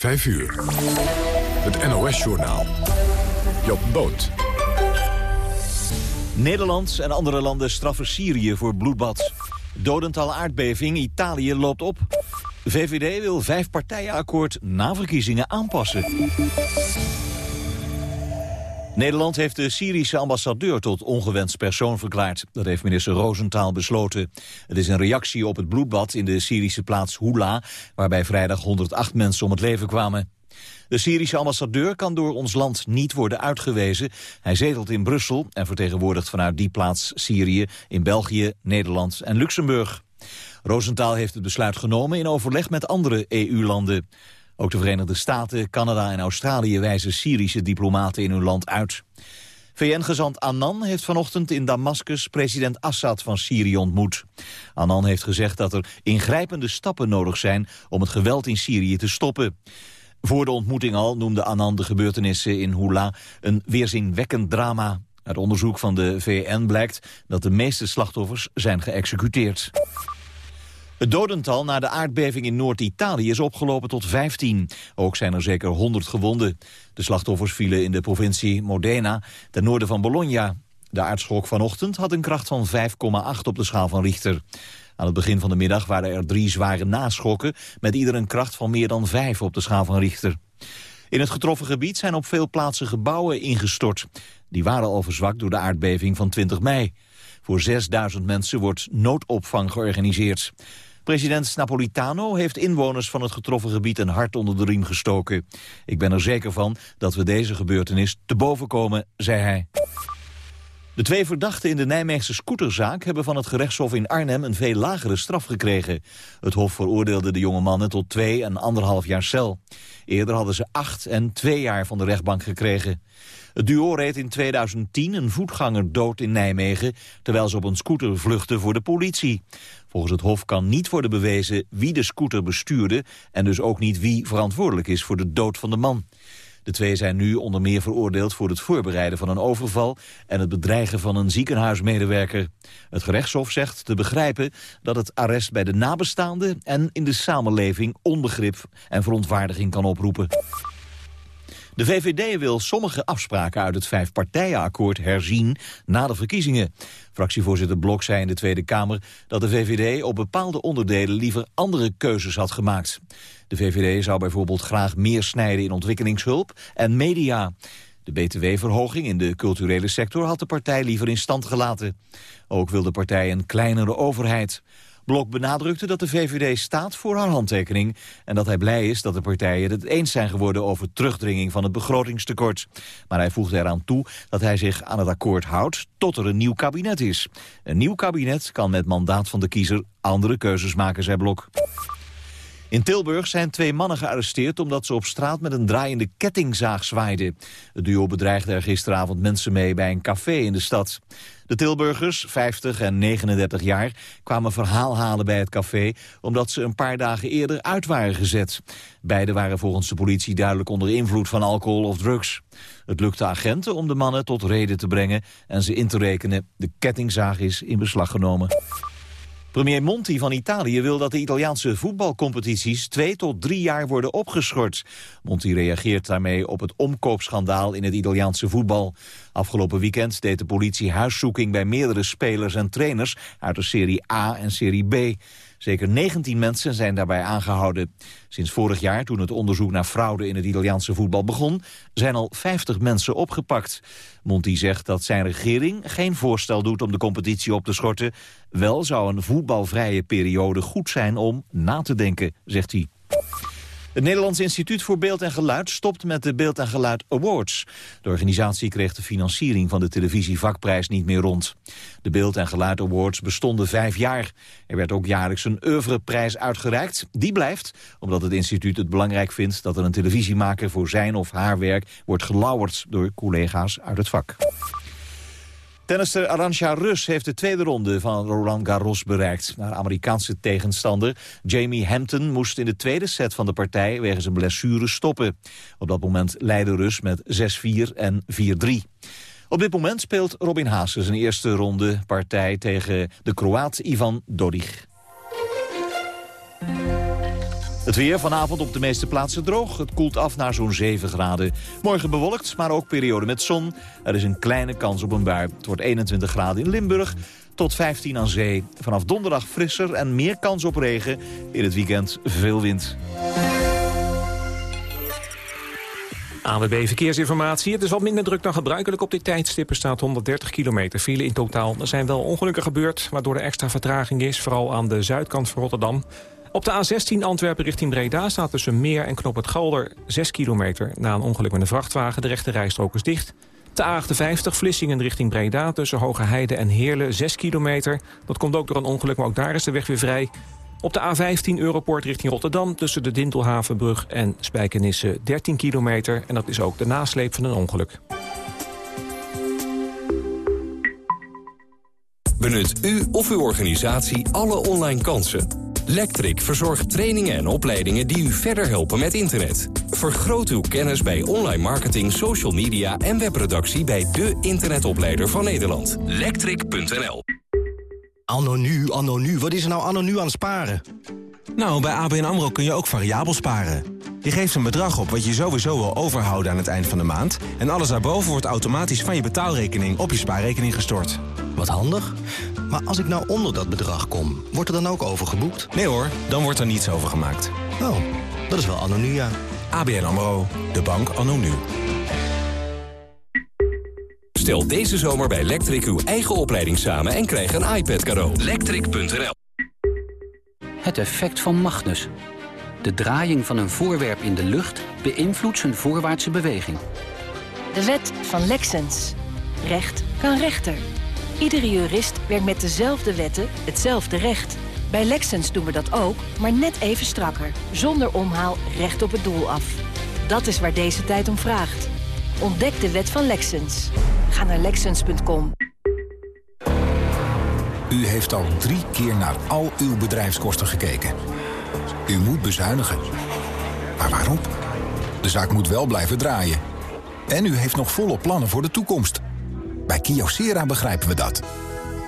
5 uur. Het NOS-journaal. Job Boot. Nederland en andere landen straffen Syrië voor bloedbad. Dodental aardbeving, Italië loopt op. VVD wil vijf partijenakkoord na verkiezingen aanpassen. Nederland heeft de Syrische ambassadeur tot ongewenst persoon verklaard. Dat heeft minister Roosentaal besloten. Het is een reactie op het bloedbad in de Syrische plaats Hula... waarbij vrijdag 108 mensen om het leven kwamen. De Syrische ambassadeur kan door ons land niet worden uitgewezen. Hij zetelt in Brussel en vertegenwoordigt vanuit die plaats Syrië... in België, Nederland en Luxemburg. Roosentaal heeft het besluit genomen in overleg met andere EU-landen. Ook de Verenigde Staten, Canada en Australië wijzen Syrische diplomaten in hun land uit. VN-gezant Annan heeft vanochtend in Damascus president Assad van Syrië ontmoet. Annan heeft gezegd dat er ingrijpende stappen nodig zijn om het geweld in Syrië te stoppen. Voor de ontmoeting al noemde Annan de gebeurtenissen in Hula een weerzinwekkend drama. Uit onderzoek van de VN blijkt dat de meeste slachtoffers zijn geëxecuteerd. Het dodental na de aardbeving in Noord-Italië is opgelopen tot 15. Ook zijn er zeker 100 gewonden. De slachtoffers vielen in de provincie Modena, ten noorden van Bologna. De aardschok vanochtend had een kracht van 5,8 op de schaal van Richter. Aan het begin van de middag waren er drie zware naschokken... met ieder een kracht van meer dan 5 op de schaal van Richter. In het getroffen gebied zijn op veel plaatsen gebouwen ingestort. Die waren al verzwakt door de aardbeving van 20 mei. Voor 6000 mensen wordt noodopvang georganiseerd. President Napolitano heeft inwoners van het getroffen gebied een hart onder de riem gestoken. Ik ben er zeker van dat we deze gebeurtenis te boven komen, zei hij. De twee verdachten in de Nijmeegse scooterzaak hebben van het gerechtshof in Arnhem een veel lagere straf gekregen. Het hof veroordeelde de jonge mannen tot twee en anderhalf jaar cel. Eerder hadden ze acht en twee jaar van de rechtbank gekregen. Het duo reed in 2010 een voetganger dood in Nijmegen... terwijl ze op een scooter vluchtten voor de politie. Volgens het Hof kan niet worden bewezen wie de scooter bestuurde... en dus ook niet wie verantwoordelijk is voor de dood van de man. De twee zijn nu onder meer veroordeeld voor het voorbereiden van een overval... en het bedreigen van een ziekenhuismedewerker. Het gerechtshof zegt te begrijpen dat het arrest bij de nabestaanden... en in de samenleving onbegrip en verontwaardiging kan oproepen. De VVD wil sommige afspraken uit het vijfpartijenakkoord herzien na de verkiezingen. Fractievoorzitter Blok zei in de Tweede Kamer dat de VVD op bepaalde onderdelen liever andere keuzes had gemaakt. De VVD zou bijvoorbeeld graag meer snijden in ontwikkelingshulp en media. De btw-verhoging in de culturele sector had de partij liever in stand gelaten. Ook wil de partij een kleinere overheid. Blok benadrukte dat de VVD staat voor haar handtekening... en dat hij blij is dat de partijen het eens zijn geworden... over terugdringing van het begrotingstekort. Maar hij voegde eraan toe dat hij zich aan het akkoord houdt... tot er een nieuw kabinet is. Een nieuw kabinet kan met mandaat van de kiezer andere keuzes maken, zei Blok. In Tilburg zijn twee mannen gearresteerd omdat ze op straat met een draaiende kettingzaag zwaaiden. Het duo bedreigde er gisteravond mensen mee bij een café in de stad. De Tilburgers, 50 en 39 jaar, kwamen verhaal halen bij het café... omdat ze een paar dagen eerder uit waren gezet. Beiden waren volgens de politie duidelijk onder invloed van alcohol of drugs. Het lukte agenten om de mannen tot reden te brengen en ze in te rekenen. De kettingzaag is in beslag genomen. Premier Monti van Italië wil dat de Italiaanse voetbalcompetities twee tot drie jaar worden opgeschort. Monti reageert daarmee op het omkoopschandaal in het Italiaanse voetbal. Afgelopen weekend deed de politie huiszoeking bij meerdere spelers en trainers uit de Serie A en Serie B. Zeker 19 mensen zijn daarbij aangehouden. Sinds vorig jaar, toen het onderzoek naar fraude in het Italiaanse voetbal begon, zijn al 50 mensen opgepakt. Monti zegt dat zijn regering geen voorstel doet om de competitie op te schorten. Wel zou een voetbalvrije periode goed zijn om na te denken, zegt hij. Het Nederlands Instituut voor Beeld en Geluid stopt met de Beeld en Geluid Awards. De organisatie kreeg de financiering van de televisievakprijs niet meer rond. De Beeld en Geluid Awards bestonden vijf jaar. Er werd ook jaarlijks een oeuvreprijs uitgereikt. Die blijft, omdat het instituut het belangrijk vindt... dat er een televisiemaker voor zijn of haar werk wordt gelauwerd door collega's uit het vak. Tennister Arantxa Rus heeft de tweede ronde van Roland Garros bereikt. Haar Amerikaanse tegenstander Jamie Hampton moest in de tweede set van de partij wegens een blessure stoppen. Op dat moment leidde Rus met 6-4 en 4-3. Op dit moment speelt Robin Haase zijn eerste ronde partij tegen de Kroaat Ivan Dodig. Het weer vanavond op de meeste plaatsen droog. Het koelt af naar zo'n 7 graden. Morgen bewolkt, maar ook periode met zon. Er is een kleine kans op een bui. Het wordt 21 graden in Limburg tot 15 aan zee. Vanaf donderdag frisser en meer kans op regen. In het weekend veel wind. ANWB Verkeersinformatie. Het is wat minder druk dan gebruikelijk op dit tijdstip. Er staat 130 kilometer file in totaal. Er zijn wel ongelukken gebeurd, waardoor er extra vertraging is. Vooral aan de zuidkant van Rotterdam. Op de A16 Antwerpen richting Breda staat tussen Meer en Knop het Galder 6 kilometer. Na een ongeluk met een vrachtwagen, de rechte rijstrook is dicht. De A58 Vlissingen richting Breda tussen Hoge Heide en Heerlen 6 kilometer. Dat komt ook door een ongeluk, maar ook daar is de weg weer vrij. Op de A15 Europort richting Rotterdam tussen de Dintelhavenbrug en Spijkenisse 13 kilometer. En dat is ook de nasleep van een ongeluk. Benut u of uw organisatie alle online kansen Lectric verzorgt trainingen en opleidingen die u verder helpen met internet. Vergroot uw kennis bij online marketing, social media en webproductie bij de internetopleider van Nederland. Lectric.nl Anno nu, anno nu, wat is er nou anno nu aan sparen? Nou, bij ABN AMRO kun je ook variabel sparen. Je geeft een bedrag op wat je sowieso wil overhouden aan het eind van de maand... en alles daarboven wordt automatisch van je betaalrekening op je spaarrekening gestort. Wat handig. Maar als ik nou onder dat bedrag kom, wordt er dan ook overgeboekt? Nee hoor, dan wordt er niets overgemaakt. Oh, dat is wel anno nu, ja. ABN AMRO, de bank anno nu. Stel deze zomer bij Lectric uw eigen opleiding samen en krijg een iPad cadeau. Lectric.nl Het effect van Magnus. De draaiing van een voorwerp in de lucht beïnvloedt zijn voorwaartse beweging. De wet van Lexens. Recht kan rechter. Iedere jurist werkt met dezelfde wetten hetzelfde recht. Bij Lexens doen we dat ook, maar net even strakker. Zonder omhaal recht op het doel af. Dat is waar deze tijd om vraagt. Ontdek de wet van Lexens. Ga naar Lexens.com. U heeft al drie keer naar al uw bedrijfskosten gekeken. U moet bezuinigen. Maar waarom? De zaak moet wel blijven draaien. En u heeft nog volle plannen voor de toekomst. Bij Kyocera begrijpen we dat.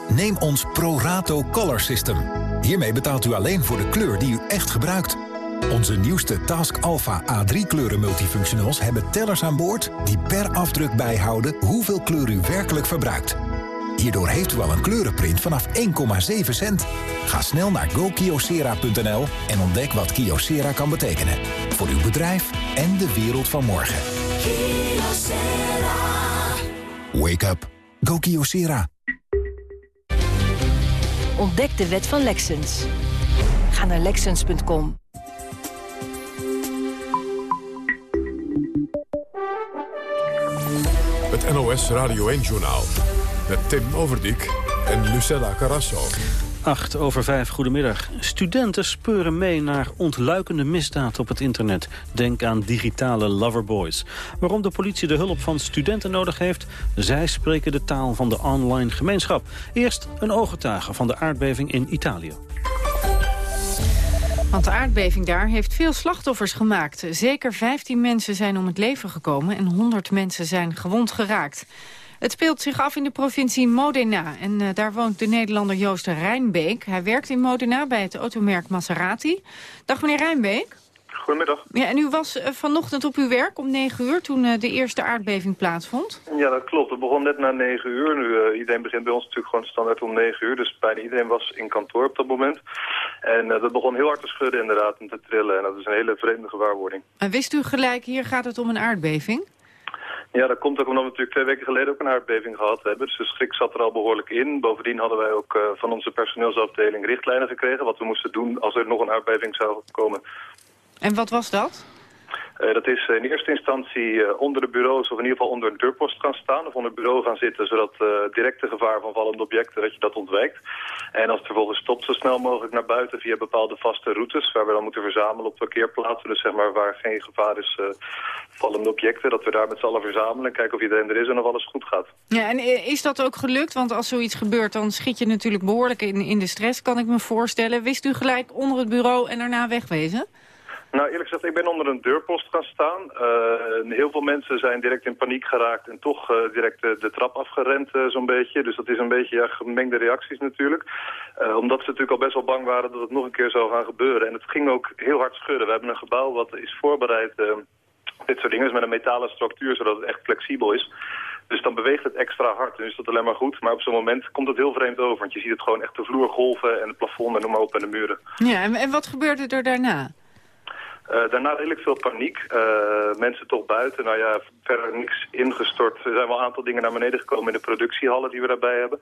Neem ons ProRato Color System. Hiermee betaalt u alleen voor de kleur die u echt gebruikt. Onze nieuwste Task Alpha A3 kleuren multifunctionals hebben tellers aan boord... die per afdruk bijhouden hoeveel kleur u werkelijk verbruikt. Hierdoor heeft u al een kleurenprint vanaf 1,7 cent. Ga snel naar gokyocera.nl en ontdek wat Kyocera kan betekenen. Voor uw bedrijf en de wereld van morgen. Wake up. Go Kyocera. Ontdek de wet van Lexens. Ga naar Lexens.com. Het NOS Radio 1-journaal. Met Tim Overdijk en Lucella Carrasso. 8 over 5, goedemiddag. Studenten speuren mee naar ontluikende misdaad op het internet. Denk aan digitale loverboys. Waarom de politie de hulp van studenten nodig heeft? Zij spreken de taal van de online gemeenschap. Eerst een ooggetuige van de aardbeving in Italië. Want de aardbeving daar heeft veel slachtoffers gemaakt. Zeker 15 mensen zijn om het leven gekomen en 100 mensen zijn gewond geraakt. Het speelt zich af in de provincie Modena. En uh, daar woont de Nederlander Joost Rijnbeek. Hij werkt in Modena bij het automerk Maserati. Dag meneer Rijnbeek. Goedemiddag. Ja, en u was uh, vanochtend op uw werk om 9 uur toen uh, de eerste aardbeving plaatsvond? Ja, dat klopt. Het begon net na 9 uur. Nu, iedereen begint bij ons natuurlijk gewoon standaard om 9 uur. Dus bijna iedereen was in kantoor op dat moment. En dat begon heel hard te schudden inderdaad en te trillen. En dat is een hele vreemde gewaarwording. En wist u gelijk, hier gaat het om een aardbeving? Ja, dat komt ook omdat we natuurlijk twee weken geleden ook een aardbeving gehad hebben. Dus de schrik zat er al behoorlijk in. Bovendien hadden wij ook uh, van onze personeelsafdeling richtlijnen gekregen... wat we moesten doen als er nog een aardbeving zou komen. En wat was dat? Uh, dat is in eerste instantie uh, onder de bureaus of in ieder geval onder een deurpost gaan staan of onder het bureau gaan zitten, zodat uh, directe gevaar van vallende objecten, dat je dat ontwijkt. En als het vervolgens stopt, zo snel mogelijk naar buiten via bepaalde vaste routes, waar we dan moeten verzamelen op parkeerplaatsen, dus zeg maar waar geen gevaar is vallende objecten, dat we daar met z'n allen verzamelen, kijken of iedereen er is en of alles goed gaat. Ja, en is dat ook gelukt? Want als zoiets gebeurt, dan schiet je natuurlijk behoorlijk in, in de stress, kan ik me voorstellen. Wist u gelijk onder het bureau en daarna wegwezen? Nou, eerlijk gezegd, ik ben onder een deurpost gaan staan. Uh, heel veel mensen zijn direct in paniek geraakt en toch uh, direct de trap afgerend uh, zo'n beetje. Dus dat is een beetje ja, gemengde reacties natuurlijk. omdat ze natuurlijk al best wel bang waren dat het nog een keer zou gaan gebeuren. En het ging ook heel hard schudden. We hebben een gebouw wat is voorbereid dit soort dingen, is met een metalen structuur, zodat het echt flexibel is. Dus dan beweegt het extra hard. En is dat alleen maar goed. Maar op zo'n moment komt het heel vreemd over. Want je ziet het gewoon echt de vloer golven en het plafond en noem maar op en de muren. Ja, en, en wat gebeurde er daarna? Uh, daarna redelijk veel paniek. Uh, mensen toch buiten. Nou ja, verder niks ingestort. Er zijn wel een aantal dingen naar beneden gekomen in de productiehallen die we daarbij hebben.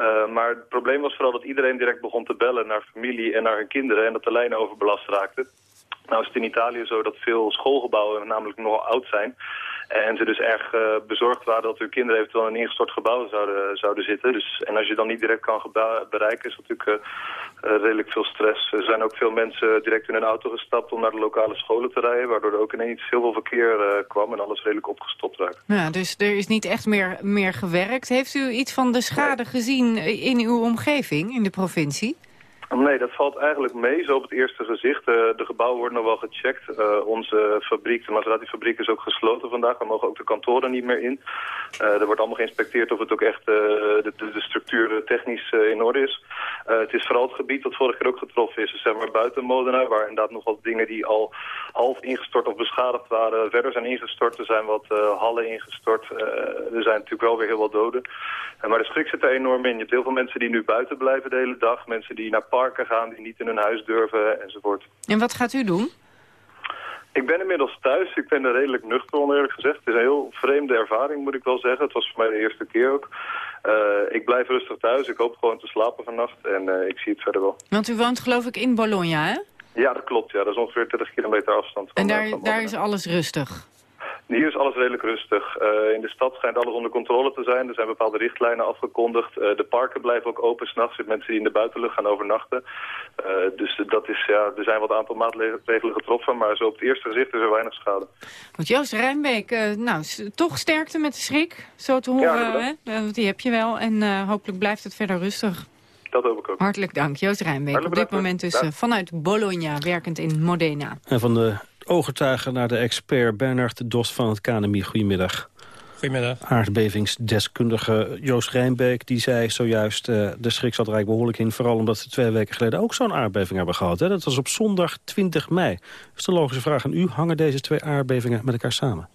Uh, maar het probleem was vooral dat iedereen direct begon te bellen naar familie en naar hun kinderen. En dat de lijnen overbelast raakten. Nou is het in Italië zo dat veel schoolgebouwen namelijk nogal oud zijn. En ze dus erg uh, bezorgd waren dat hun kinderen eventueel in ingestort gebouw zouden, zouden zitten. Dus, en als je dan niet direct kan bereiken, is natuurlijk uh, uh, redelijk veel stress. Er zijn ook veel mensen direct in een auto gestapt om naar de lokale scholen te rijden. Waardoor er ook ineens heel veel verkeer kwam en alles redelijk opgestopt raakte. Ja, dus er is niet echt meer, meer gewerkt. Heeft u iets van de schade gezien in uw omgeving, in de provincie? Nee, dat valt eigenlijk mee, zo op het eerste gezicht. Uh, de gebouwen worden nog wel gecheckt. Uh, onze fabriek, de Maserati-fabriek, is ook gesloten vandaag. We mogen ook de kantoren niet meer in. Uh, er wordt allemaal geïnspecteerd of het ook echt de, de, structuur technisch in orde is. het is vooral het gebied dat vorige keer ook getroffen is. Zeg maar buiten Modena, waar inderdaad nog wat dingen die al half ingestort of beschadigd waren, verder zijn ingestort. Er zijn wat hallen ingestort. er zijn natuurlijk wel weer heel wat doden. maar de schrik zit er enorm in. Je hebt heel veel mensen die nu buiten blijven de hele dag. Mensen die naar parken gaan die niet in hun huis durven enzovoort. En wat gaat u doen? Ik ben inmiddels thuis. Ik ben er redelijk nuchter eerlijk gezegd. Het is een heel vreemde ervaring moet ik wel zeggen. Het was voor mij de eerste keer ook. Uh, ik blijf rustig thuis. Ik hoop gewoon te slapen vannacht. En uh, ik zie het verder wel. Want u woont geloof ik in Bologna hè? Ja, dat klopt. Ja. Dat is ongeveer 30 kilometer afstand. Van, en daar, van daar is alles rustig? Hier is alles redelijk rustig. Uh, in de stad schijnt alles onder controle te zijn. Er zijn bepaalde richtlijnen afgekondigd. Uh, de parken blijven ook open s'nachts. mensen die in de buitenlucht gaan overnachten. Uh, dus dat is, ja, er zijn wat aantal maatregelen getroffen. Maar zo op het eerste gezicht is er weinig schade. Want Joost Rijnbeek, nou, toch sterkte met de schrik. Zo te horen, ja, hè? die heb je wel. En hopelijk blijft het verder rustig. Dat hoop ik ook. Hartelijk dank, Joost Rijnbeek. Op dit moment dus vanuit Bologna, werkend in Modena. En van de ooggetuigen naar de expert Bernard Dos van het KNMI. Goedemiddag. Goedemiddag. Aardbevingsdeskundige Joost Rijnbeek die zei zojuist... Uh, de schrik zat er behoorlijk in. Vooral omdat we twee weken geleden ook zo'n aardbeving hebben gehad. Hè? Dat was op zondag 20 mei. Dus de logische vraag aan u. Hangen deze twee aardbevingen met elkaar samen?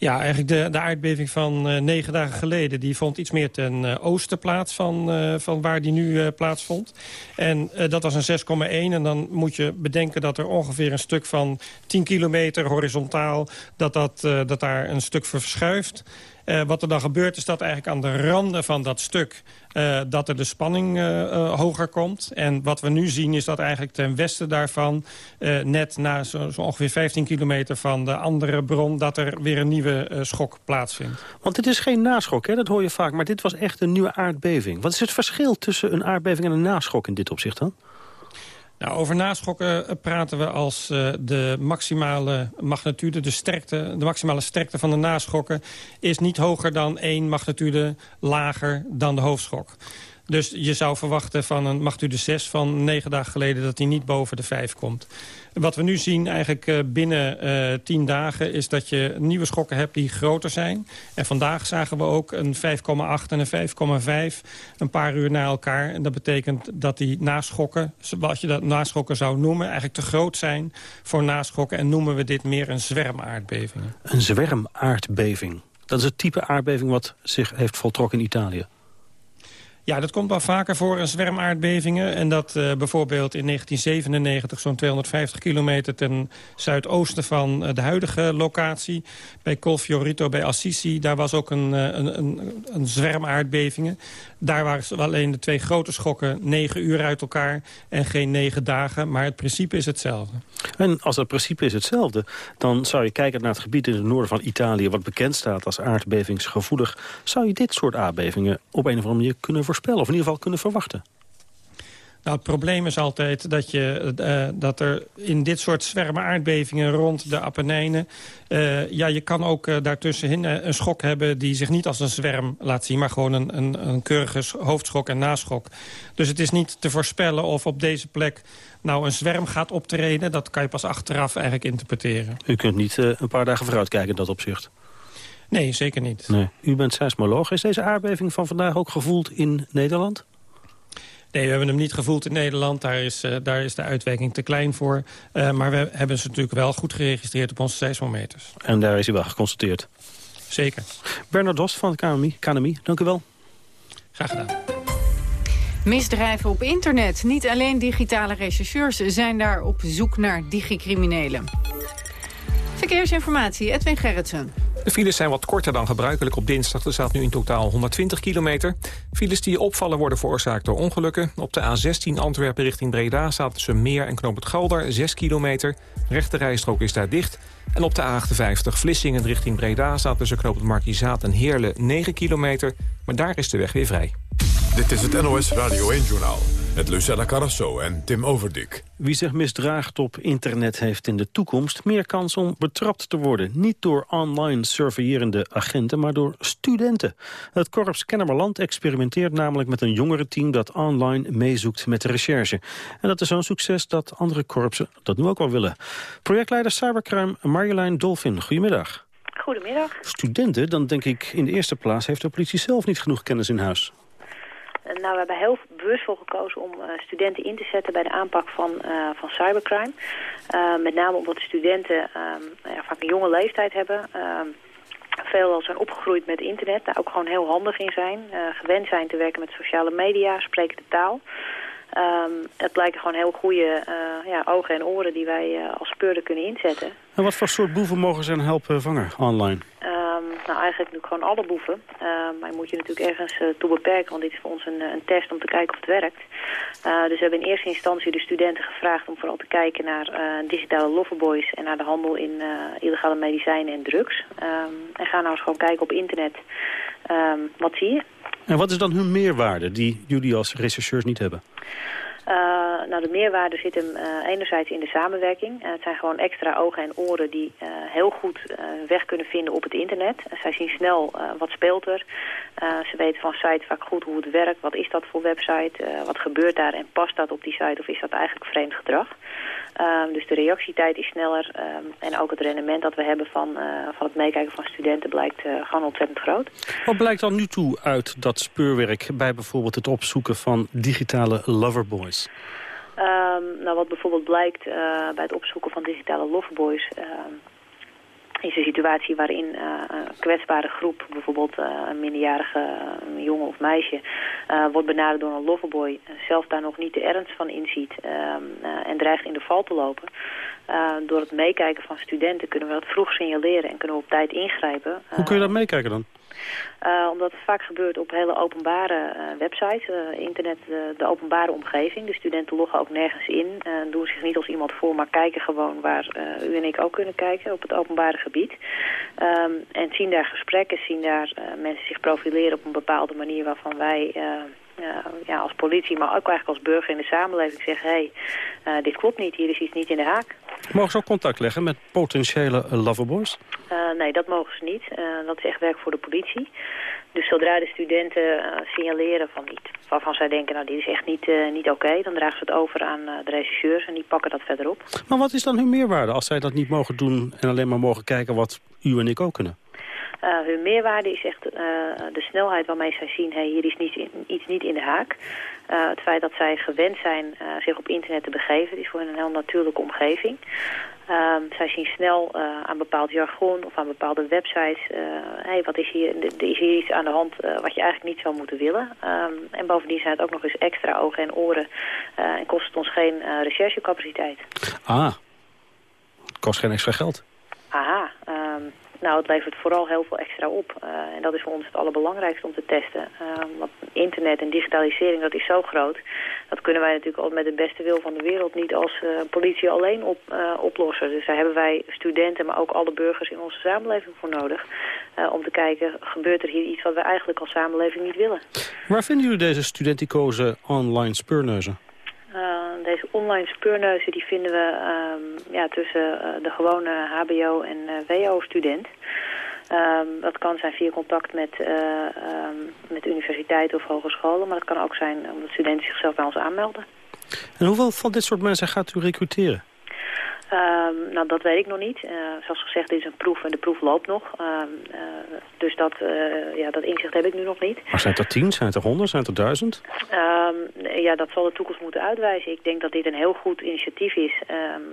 Ja, eigenlijk de, de aardbeving van uh, negen dagen geleden... die vond iets meer ten uh, oosten plaats van, uh, van waar die nu plaatsvond. En dat was een 6,1. En dan moet je bedenken dat er ongeveer een stuk van 10 kilometer horizontaal... dat, dat, dat daar een stuk verschuift. Uh, wat er dan gebeurt is dat eigenlijk aan de randen van dat stuk... Uh, dat er de spanning uh, hoger komt. En wat we nu zien is dat eigenlijk ten westen daarvan... net na zo, ongeveer 15 kilometer van de andere bron... dat er weer een nieuwe schok plaatsvindt. Want dit is geen naschok, hè? dat hoor je vaak. Maar dit was echt een nieuwe aardbeving. Wat is het verschil tussen een aardbeving en een naschok in dit opzicht dan? Nou, over naschokken eh, praten we als uh, de maximale magnitude, de, sterkte, de maximale sterkte van de naschokken... is niet hoger dan één magnitude lager dan de hoofdschok. Dus je zou verwachten van een magnitude 6 van negen dagen geleden... dat die niet boven de 5 komt. Wat we nu zien eigenlijk uh, binnen uh, tien dagen... is dat je nieuwe schokken hebt die groter zijn. En vandaag zagen we ook een 5,8 en een 5,5 een paar uur na elkaar. En dat betekent dat die naschokken, wat je dat naschokken zou noemen... eigenlijk te groot zijn voor naschokken. En noemen we dit meer een zwermaardbeving. Een zwermaardbeving. Dat is het type aardbeving wat zich heeft voltrokken in Italië. Ja, dat komt wel vaker voor, een zwermaardbevingen. En dat uh, bijvoorbeeld in 1997 zo'n 250 kilometer ten zuidoosten van uh, de huidige locatie. Bij Colfiorito, bij Assisi, daar was ook een, uh, een, een, een zwermaardbevingen. Daar waren alleen de twee grote schokken negen uur uit elkaar en geen negen dagen. Maar het principe is hetzelfde. En als het principe is hetzelfde, dan zou je kijken naar het gebied in het noorden van Italië... wat bekend staat als aardbevingsgevoelig. Zou je dit soort aardbevingen op een of andere manier kunnen voorspellen? Of in ieder geval kunnen verwachten? Nou, het probleem is altijd dat, je, uh, dat er in dit soort zwermen aardbevingen rond de Apennijnen... Uh, ja, je kan ook uh, daartussenin een schok hebben die zich niet als een zwerm laat zien... maar gewoon een, een, een keurige hoofdschok en naschok. Dus het is niet te voorspellen of op deze plek nou een zwerm gaat optreden. Dat kan je pas achteraf eigenlijk interpreteren. U kunt niet een paar dagen vooruit kijken in dat opzicht. Nee, zeker niet. Nee. U bent seismoloog. Is deze aardbeving van vandaag ook gevoeld in Nederland? Nee, we hebben hem niet gevoeld in Nederland. Daar is, uh, daar is de uitwerking te klein voor. Uh, maar we hebben ze natuurlijk wel goed geregistreerd op onze seismometers. En daar is hij wel geconstateerd? Zeker. Bernard Dost van de KNMI, dank u wel. Graag gedaan. Misdrijven op internet. Niet alleen digitale rechercheurs zijn daar op zoek naar digicriminelen. Verkeersinformatie, Edwin Gerritsen. De files zijn wat korter dan gebruikelijk op dinsdag. Er staat nu in totaal 120 kilometer. Files die opvallen worden veroorzaakt door ongelukken. Op de A16 Antwerpen richting Breda staat tussen Meer en Knoop het Galder 6 kilometer. Rechte rijstrook is daar dicht. En op de A58 Vlissingen richting Breda staat tussen Knoop het Markizaat en Heerlen 9 kilometer. Maar daar is de weg weer vrij. Dit is het NOS Radio 1-journaal met Lucella Carrasso en Tim Overdik. Wie zich misdraagt op internet heeft in de toekomst meer kans om betrapt te worden. Niet door online surveillerende agenten, maar door studenten. Het Korps Kennemerland experimenteert namelijk met een jongerenteam dat online meezoekt met de recherche. En dat is zo'n succes dat andere korpsen dat nu ook wel willen. Projectleider Cybercrime Marjolein Dolphin, goedemiddag. Goedemiddag. Studenten, dan denk ik in de eerste plaats heeft de politie zelf niet genoeg kennis in huis. Nou, we hebben heel bewust voor gekozen om uh, studenten in te zetten bij de aanpak van, uh, van cybercrime. Uh, met name omdat studenten ja, vaak een jonge leeftijd hebben. veel zijn opgegroeid met internet, daar ook gewoon heel handig in zijn. gewend zijn te werken met sociale media, spreken de taal. Um, het blijken gewoon heel goede ja, ogen en oren die wij als speurder kunnen inzetten. En wat voor soort boeven mogen ze helpen vangen online? Um, nou, eigenlijk natuurlijk gewoon alle boeven. Uh, maar je moet je natuurlijk ergens uh, toe beperken, want dit is voor ons een, een test om te kijken of het werkt. Dus we hebben in eerste instantie de studenten gevraagd om vooral te kijken naar digitale loverboys en naar de handel in illegale medicijnen en drugs. Um, en gaan nou eens gewoon kijken op internet. Wat zie je? En wat is dan hun meerwaarde die jullie als rechercheurs niet hebben? Uh, nou, de meerwaarde zit hem uh, enerzijds in de samenwerking. Uh, het zijn gewoon extra ogen en oren die heel goed weg kunnen vinden op het internet. zij zien snel wat speelt er. ze weten van site vaak goed hoe het werkt. Wat is dat voor website? wat gebeurt daar en past dat op die site of is dat eigenlijk vreemd gedrag? Dus de reactietijd is sneller en ook het rendement dat we hebben van, van het meekijken van studenten blijkt gewoon ontzettend groot. Wat blijkt dan nu toe uit dat speurwerk bij bijvoorbeeld het opzoeken van digitale loverboys? Um, nou, wat bijvoorbeeld blijkt uh, bij het opzoeken van digitale loverboys is een situatie waarin uh, een kwetsbare groep, bijvoorbeeld uh, een minderjarige een jongen of meisje, wordt benaderd door een loverboy, zelf daar nog niet de ernst van inziet en dreigt in de val te lopen. door het meekijken van studenten kunnen we dat vroeg signaleren en kunnen we op tijd ingrijpen. Hoe kun je dat meekijken dan? Uh, omdat het vaak gebeurt op hele openbare uh, websites, uh, internet, de openbare omgeving. De studenten loggen ook nergens in, doen zich niet als iemand voor, maar kijken gewoon waar u en ik ook kunnen kijken op het openbare gebied. Um, en zien daar gesprekken, zien daar mensen zich profileren op een bepaalde manier waarvan wij ja, als politie, maar ook eigenlijk als burger in de samenleving zeggen... hé, hey, dit klopt niet, hier is iets niet in de haak. Mogen ze ook contact leggen met potentiële loverboys? Uh, nee, dat mogen ze niet. Dat is echt werk voor de politie. Dus zodra de studenten uh, signaleren van niet, waarvan zij denken, nou dit is echt niet, niet oké, okay, dan dragen ze het over aan de regisseurs en die pakken dat verder op. Maar wat is dan hun meerwaarde als zij dat niet mogen doen en alleen maar mogen kijken wat u en ik ook kunnen? Uh, hun meerwaarde is echt uh, de snelheid waarmee zij zien, hey, hier is niet in, iets niet in de haak. Uh, het feit dat zij gewend zijn zich op internet te begeven, is voor hen een heel natuurlijke omgeving. Ehm, zij zien snel aan bepaald jargon of aan bepaalde websites, hey, wat is hier, er is hier iets aan de hand wat je eigenlijk niet zou moeten willen. Um, en bovendien zijn het ook nog eens extra ogen en oren en kost het ons geen recherchecapaciteit. Ah, het kost geen extra geld. Aha, nou, het levert vooral heel veel extra op. Uh, en dat is voor ons het allerbelangrijkste om te testen. Uh, want internet en digitalisering, dat is zo groot. Dat kunnen wij natuurlijk al met de beste wil van de wereld niet als uh, politie alleen op, oplossen. Dus daar hebben wij studenten, maar ook alle burgers in onze samenleving voor nodig. om te kijken, gebeurt er hier iets wat we eigenlijk als samenleving niet willen. Waar vinden jullie deze studenticoze online speurneuzen? Deze online speurneuzen die vinden we ehm, ja, tussen de gewone hbo- en wo-student. Ehm, dat kan zijn via contact met, um, met universiteiten of hogescholen. Maar dat kan ook zijn omdat studenten zichzelf bij ons aanmelden. En hoeveel van dit soort mensen gaat u recruteren? Um, nou, dat weet ik nog niet. Uh, zoals gezegd, dit is een proef en de proef loopt nog. Um, uh, dus dat, uh, ja, dat inzicht heb ik nu nog niet. Maar zijn het er tien, zijn het er honderd, zijn het er duizend? Um, ja, dat zal de toekomst moeten uitwijzen. Ik denk dat dit een heel goed initiatief is.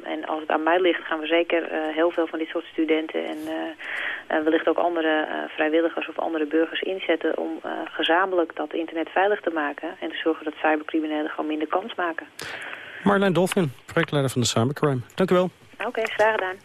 en als het aan mij ligt, gaan we zeker heel veel van dit soort studenten... en wellicht ook andere vrijwilligers of andere burgers inzetten... om gezamenlijk dat internet veilig te maken... en te zorgen dat cybercriminelen gewoon minder kans maken. Marlijn Dolfin, projectleider van de Cybercrime. Dank u wel. Oké, graag gedaan.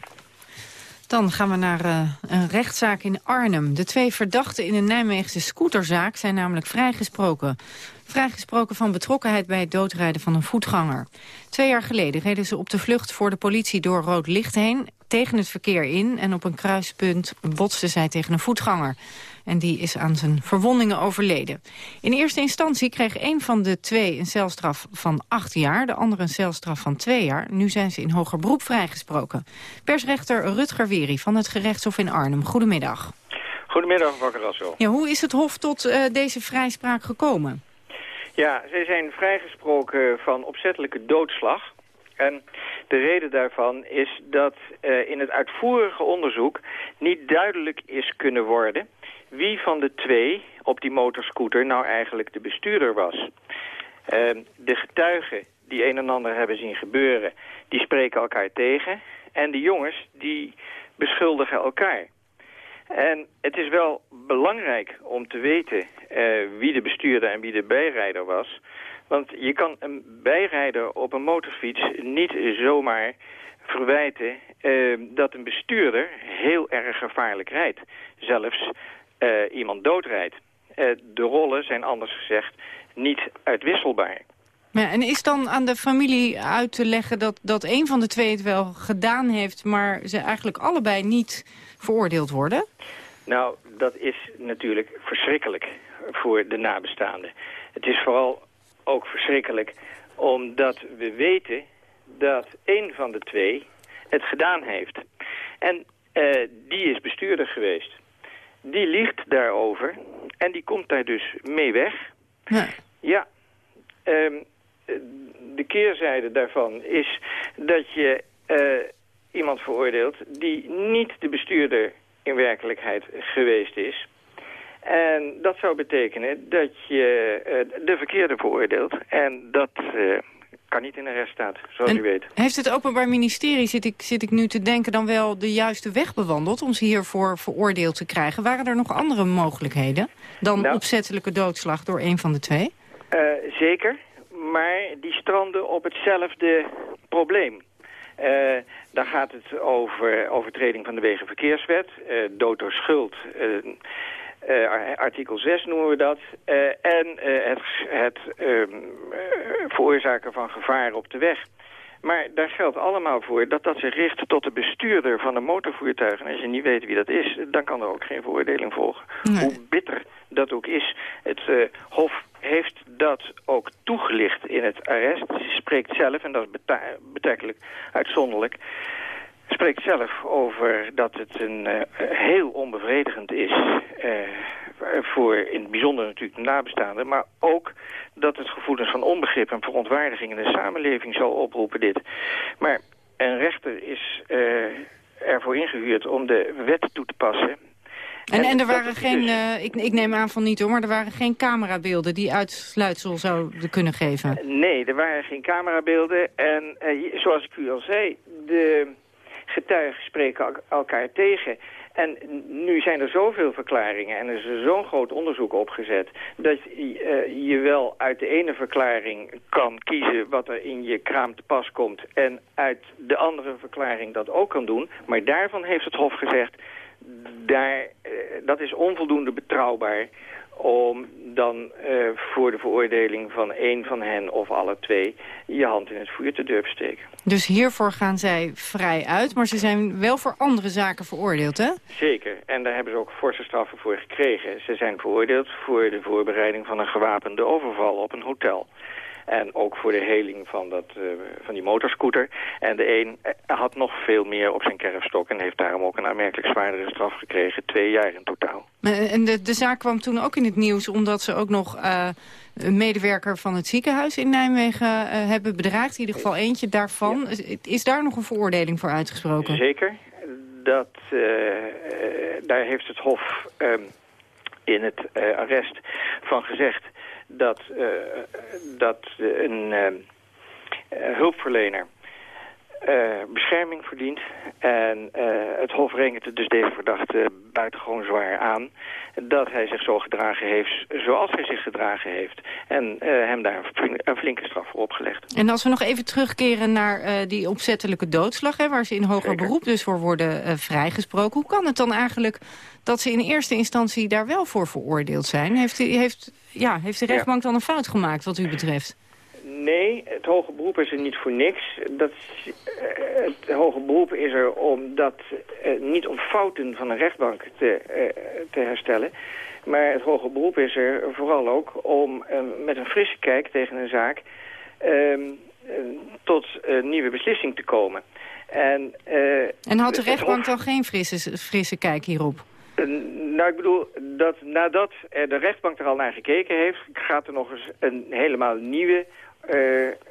Dan gaan we naar uh, een rechtszaak in Arnhem. De twee verdachten in de Nijmeegse scooterzaak zijn namelijk vrijgesproken. Vrijgesproken van betrokkenheid bij het doodrijden van een voetganger. Twee jaar geleden reden ze op de vlucht voor de politie door rood licht heen tegen het verkeer in en op een kruispunt botste zij tegen een voetganger. En die is aan zijn verwondingen overleden. In eerste instantie kreeg een van de twee een celstraf van acht jaar... de andere een celstraf van twee jaar. Nu zijn ze in hoger beroep vrijgesproken. Persrechter Rutger Weri van het gerechtshof in Arnhem. Goedemiddag. Goedemiddag, mevrouw Rassel. Ja, hoe is het Hof tot uh, deze vrijspraak gekomen? Ja, zij zijn vrijgesproken van opzettelijke doodslag. En de reden daarvan is dat uh, in het uitvoerige onderzoek niet duidelijk is kunnen worden wie van de twee op die motorscooter nou eigenlijk de bestuurder was. Uh, de getuigen die een en ander hebben zien gebeuren, die spreken elkaar tegen. En de jongens, die beschuldigen elkaar. En het is wel belangrijk om te weten uh, wie de bestuurder en wie de bijrijder was. Want je kan een bijrijder op een motorfiets niet zomaar verwijten uh, dat een bestuurder heel erg gevaarlijk rijdt. Zelfs uh, iemand doodrijdt. Uh, de rollen zijn anders gezegd niet uitwisselbaar. Ja, en is dan aan de familie uit te leggen dat, dat een van de twee het wel gedaan heeft... maar ze eigenlijk allebei niet veroordeeld worden? Nou, dat is natuurlijk verschrikkelijk voor de nabestaanden. Het is vooral ook verschrikkelijk omdat we weten dat een van de twee het gedaan heeft. En uh, die is bestuurder geweest. Die liegt daarover en die komt daar dus mee weg. Ja. ja. Um, de keerzijde daarvan is dat je uh, iemand veroordeelt die niet de bestuurder in werkelijkheid geweest is. En dat zou betekenen dat je uh, de verkeerde veroordeelt. En dat uh, kan niet in de rechtsstaat, zoals en u weet. Heeft het Openbaar Ministerie, zit ik, zit ik nu te denken, dan wel de juiste weg bewandeld... om ze hiervoor veroordeeld te krijgen? Waren er nog andere mogelijkheden dan nou, opzettelijke doodslag door een van de twee? Uh, zeker, maar die stranden op hetzelfde probleem. Uh, dan gaat het over overtreding van de Wegenverkeerswet, uh, dood door schuld... Uh, artikel 6 noemen we dat. Uh, en uh, het, het ehm, veroorzaken van gevaar op de weg. Maar daar geldt allemaal voor dat dat zich richt tot de bestuurder van een motorvoertuig. En als je niet weet wie dat is, dan kan er ook geen veroordeling volgen. Nee. Hoe bitter dat ook is. Het Hof heeft dat ook toegelicht in het arrest. Ze spreekt zelf, en dat is betrekkelijk uitzonderlijk spreekt zelf over dat het een uh, heel onbevredigend is... Uh, voor in het bijzonder natuurlijk de nabestaanden... maar ook dat het gevoelens van onbegrip en verontwaardiging in de samenleving zal oproepen dit. Maar een rechter is uh, ervoor ingehuurd om de wet toe te passen... En, en er waren geen, uh, ik, ik neem aan van niet hoor, maar er waren geen camerabeelden die uitsluitsel zouden kunnen geven? Nee, er waren geen camerabeelden. En uh, zoals ik u al zei, de getuigen spreken elkaar tegen. En nu zijn er zoveel verklaringen en er is zo'n groot onderzoek opgezet... dat uh, je wel uit de ene verklaring kan kiezen wat er in je kraam te pas komt... en uit de andere verklaring dat ook kan doen. Maar daarvan heeft het Hof gezegd, daar, uh, dat is onvoldoende betrouwbaar om dan uh, voor de veroordeling van één van hen of alle twee je hand in het vuur te durven steken. Dus hiervoor gaan zij vrij uit, maar ze zijn wel voor andere zaken veroordeeld, hè? Zeker, en daar hebben ze ook forse straffen voor gekregen. Ze zijn veroordeeld voor de voorbereiding van een gewapende overval op een hotel. En ook voor de heling van, dat, uh, van die motorscooter. En de een had nog veel meer op zijn kerfstok... en heeft daarom ook een aanmerkelijk zwaardere straf gekregen. Twee jaar in totaal. En de, de zaak kwam toen ook in het nieuws... omdat ze ook nog uh, een medewerker van het ziekenhuis in Nijmegen uh, hebben bedreigd. In ieder geval eentje daarvan. Is, is daar nog een veroordeling voor uitgesproken? Zeker. Dat, daar heeft het Hof um, in het arrest van gezegd dat, uh, dat een uh, hulpverlener uh, bescherming verdient. En het Hof rekent dus deze verdachte buitengewoon zwaar aan... dat hij zich zo gedragen heeft zoals hij zich gedragen heeft. En hem daar een flinke straf voor opgelegd. En als we nog even terugkeren naar die opzettelijke doodslag... Hè, waar ze in hoger Zeker. beroep dus voor worden vrijgesproken... hoe kan het dan eigenlijk dat ze in eerste instantie daar wel voor veroordeeld zijn? Heeft, heeft, ja, heeft de rechtbank dan een fout gemaakt wat u betreft? Nee, het hoge beroep is er niet voor niks. Dat, uh, het hoge beroep is er om dat, uh, niet om fouten van een rechtbank te, uh, te herstellen. Maar het hoge beroep is er vooral ook om met een frisse kijk tegen een zaak... Ehm, tot een nieuwe beslissing te komen. En, en had de rechtbank dan geen frisse, frisse kijk hierop? Nou, ik bedoel, dat nadat de rechtbank er al naar gekeken heeft... gaat er nog eens een helemaal nieuwe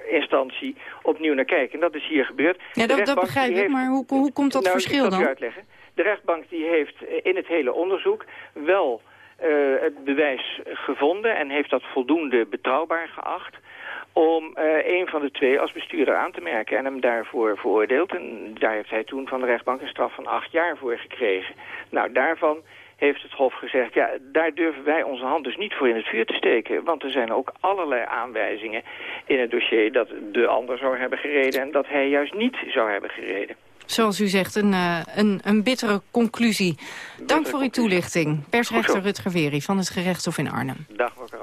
instantie opnieuw naar kijken. En dat is hier gebeurd. Ja, dat, dat begrijp ik, heeft, maar hoe, hoe komt dat nou, verschil ik dan? uitleggen. De rechtbank die heeft in het hele onderzoek wel uh, het bewijs gevonden... en heeft dat voldoende betrouwbaar geacht om uh, een van de twee als bestuurder aan te merken en hem daarvoor veroordeeld. En daar heeft hij toen van de rechtbank een straf van acht jaar voor gekregen. Nou, daarvan heeft het Hof gezegd... ja, daar durven wij onze hand dus niet voor in het vuur te steken. Want er zijn ook allerlei aanwijzingen in het dossier... dat de ander zou hebben gereden en dat hij juist niet zou hebben gereden. Zoals u zegt, een, uh, een, een bittere conclusie. Dank voor uw toelichting. Persrechter Rutger Veri van het gerechtshof in Arnhem. Dag, mevrouw.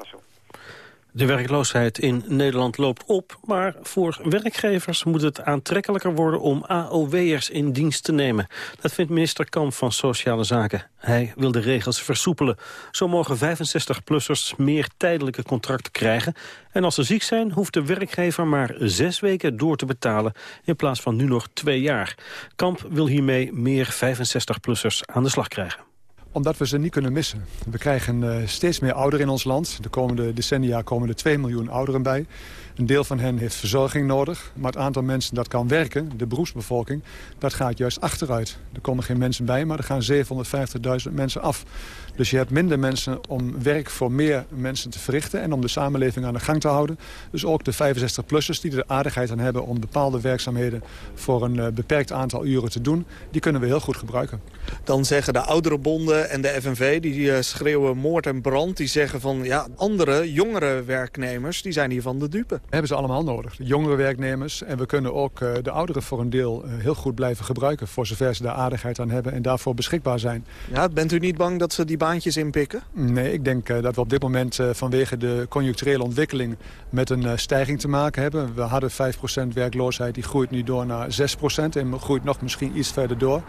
De werkloosheid in Nederland loopt op, maar voor werkgevers moet het aantrekkelijker worden om AOW'ers in dienst te nemen. Dat vindt minister Kamp van Sociale Zaken. Hij wil de regels versoepelen. Zo mogen 65-plussers meer tijdelijke contracten krijgen. En als ze ziek zijn, hoeft de werkgever maar zes weken door te betalen in plaats van nu nog twee jaar. Kamp wil hiermee meer 65-plussers aan de slag krijgen omdat we ze niet kunnen missen. We krijgen uh, steeds meer ouderen in ons land. De komende decennia komen er 2 miljoen ouderen bij. Een deel van hen heeft verzorging nodig. Maar het aantal mensen dat kan werken, de beroepsbevolking, dat gaat juist achteruit. Er komen geen mensen bij, maar er gaan 750.000 mensen af. Dus je hebt minder mensen om werk voor meer mensen te verrichten... en om de samenleving aan de gang te houden. Dus ook de 65-plussers die er de aardigheid aan hebben... om bepaalde werkzaamheden voor een uh, beperkt aantal uren te doen... die kunnen we heel goed gebruiken. Dan zeggen de oudere bonden en de FNV, die uh, schreeuwen moord en brand... die zeggen van, ja, andere, jongere werknemers, die zijn hiervan de dupe. Hebben ze allemaal nodig. De jongere werknemers. En we kunnen ook uh, de ouderen voor een deel heel goed blijven gebruiken... voor zover ze daar aardigheid aan hebben en daarvoor beschikbaar zijn. Ja, bent u niet bang dat ze die baantjes inpikken? Nee, ik denk uh, dat we op dit moment uh, vanwege de conjuncturele ontwikkeling met een uh, stijging te maken hebben. We hadden 5% werkloosheid, die groeit nu door naar 6% en groeit nog misschien iets verder door.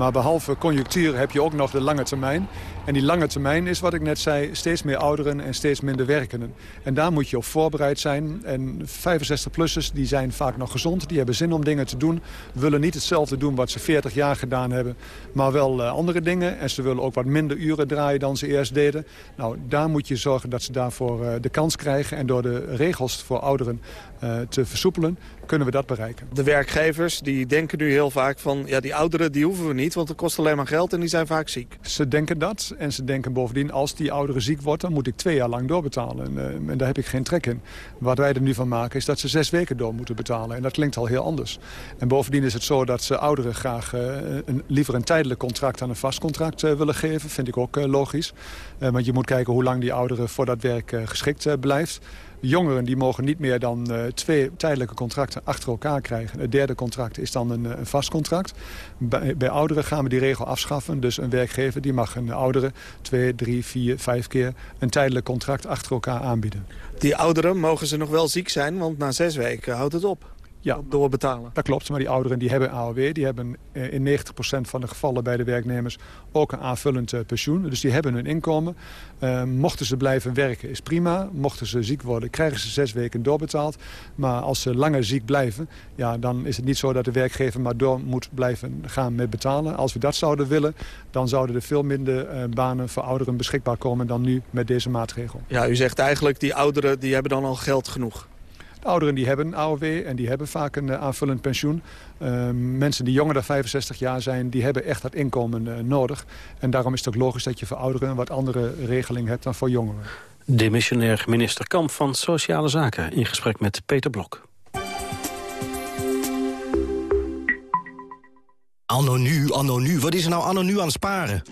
Maar behalve conjunctuur heb je ook nog de lange termijn. En die lange termijn is wat ik net zei, steeds meer ouderen en steeds minder werkenden. En daar moet je op voorbereid zijn. En 65-plussers die zijn vaak nog gezond, die hebben zin om dingen te doen. Willen niet hetzelfde doen wat ze 40 jaar gedaan hebben, maar wel uh, andere dingen. En ze willen ook wat minder uren draaien dan ze eerst deden. Nou, daar moet je zorgen dat ze daarvoor uh, de kans krijgen. En door de regels voor ouderen uh, te versoepelen, kunnen we dat bereiken. De werkgevers die denken nu heel vaak van... ja, die ouderen die hoeven we niet, want het kost alleen maar geld en die zijn vaak ziek. Ze denken dat en ze denken bovendien... als die ouderen ziek wordt, dan moet ik twee jaar lang doorbetalen. En, uh, en daar heb ik geen trek in. Wat wij er nu van maken is dat ze zes weken door moeten betalen. En dat klinkt al heel anders. En bovendien is het zo dat ze ouderen graag uh, een, liever een tijdelijk contract... dan een vast contract uh, willen geven. Vind ik ook logisch. want je moet kijken hoe lang die ouderen voor dat werk geschikt blijft. Jongeren die mogen niet meer dan uh, twee tijdelijke contracten achter elkaar krijgen. Het derde contract is dan een, een vast contract. Bij, bij, ouderen gaan we die regel afschaffen. Dus een werkgever die mag een oudere twee, drie, vier, vijf keer een tijdelijk contract achter elkaar aanbieden. Die ouderen mogen ze nog wel ziek zijn, want na zes weken houdt het op. Ja, doorbetalen. Dat klopt, maar die ouderen die hebben AOW. Die hebben eh, in 90% van de gevallen bij de werknemers ook een aanvullend eh, pensioen. Dus die hebben hun inkomen. Uh, mochten ze blijven werken is prima. Mochten ze ziek worden krijgen ze zes weken doorbetaald. Maar als ze langer ziek blijven, ja, dan is het niet zo dat de werkgever maar door moet blijven gaan met betalen. Als we dat zouden willen, dan zouden er veel minder uh, banen voor ouderen beschikbaar komen dan nu met deze maatregel. Ja, u zegt eigenlijk die ouderen die hebben dan al geld genoeg. De ouderen die hebben AOW en die hebben vaak een uh, aanvullend pensioen. Uh, mensen die jonger dan 65 jaar zijn, die hebben echt dat inkomen uh, nodig. En daarom is het ook logisch dat je voor ouderen een wat andere regeling hebt dan voor jongeren. Demissionair minister Kamp van Sociale Zaken in gesprek met Peter Blok. Anno nu, anno nu. Wat is er nou anno nu aan het sparen?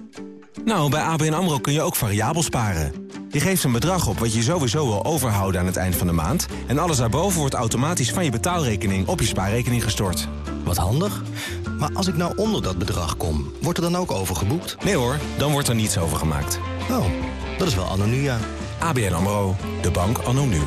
Nou, bij ABN AMRO kun je ook variabel sparen. Je geeft een bedrag op wat je sowieso wil overhouden aan het eind van de maand... en alles daarboven wordt automatisch van je betaalrekening op je spaarrekening gestort. Wat handig. Maar als ik nou onder dat bedrag kom, wordt er dan ook overgeboekt? Nee hoor, dan wordt er niets overgemaakt. Oh, dat is wel anno nu, ja. ABN AMRO, de bank anno nu.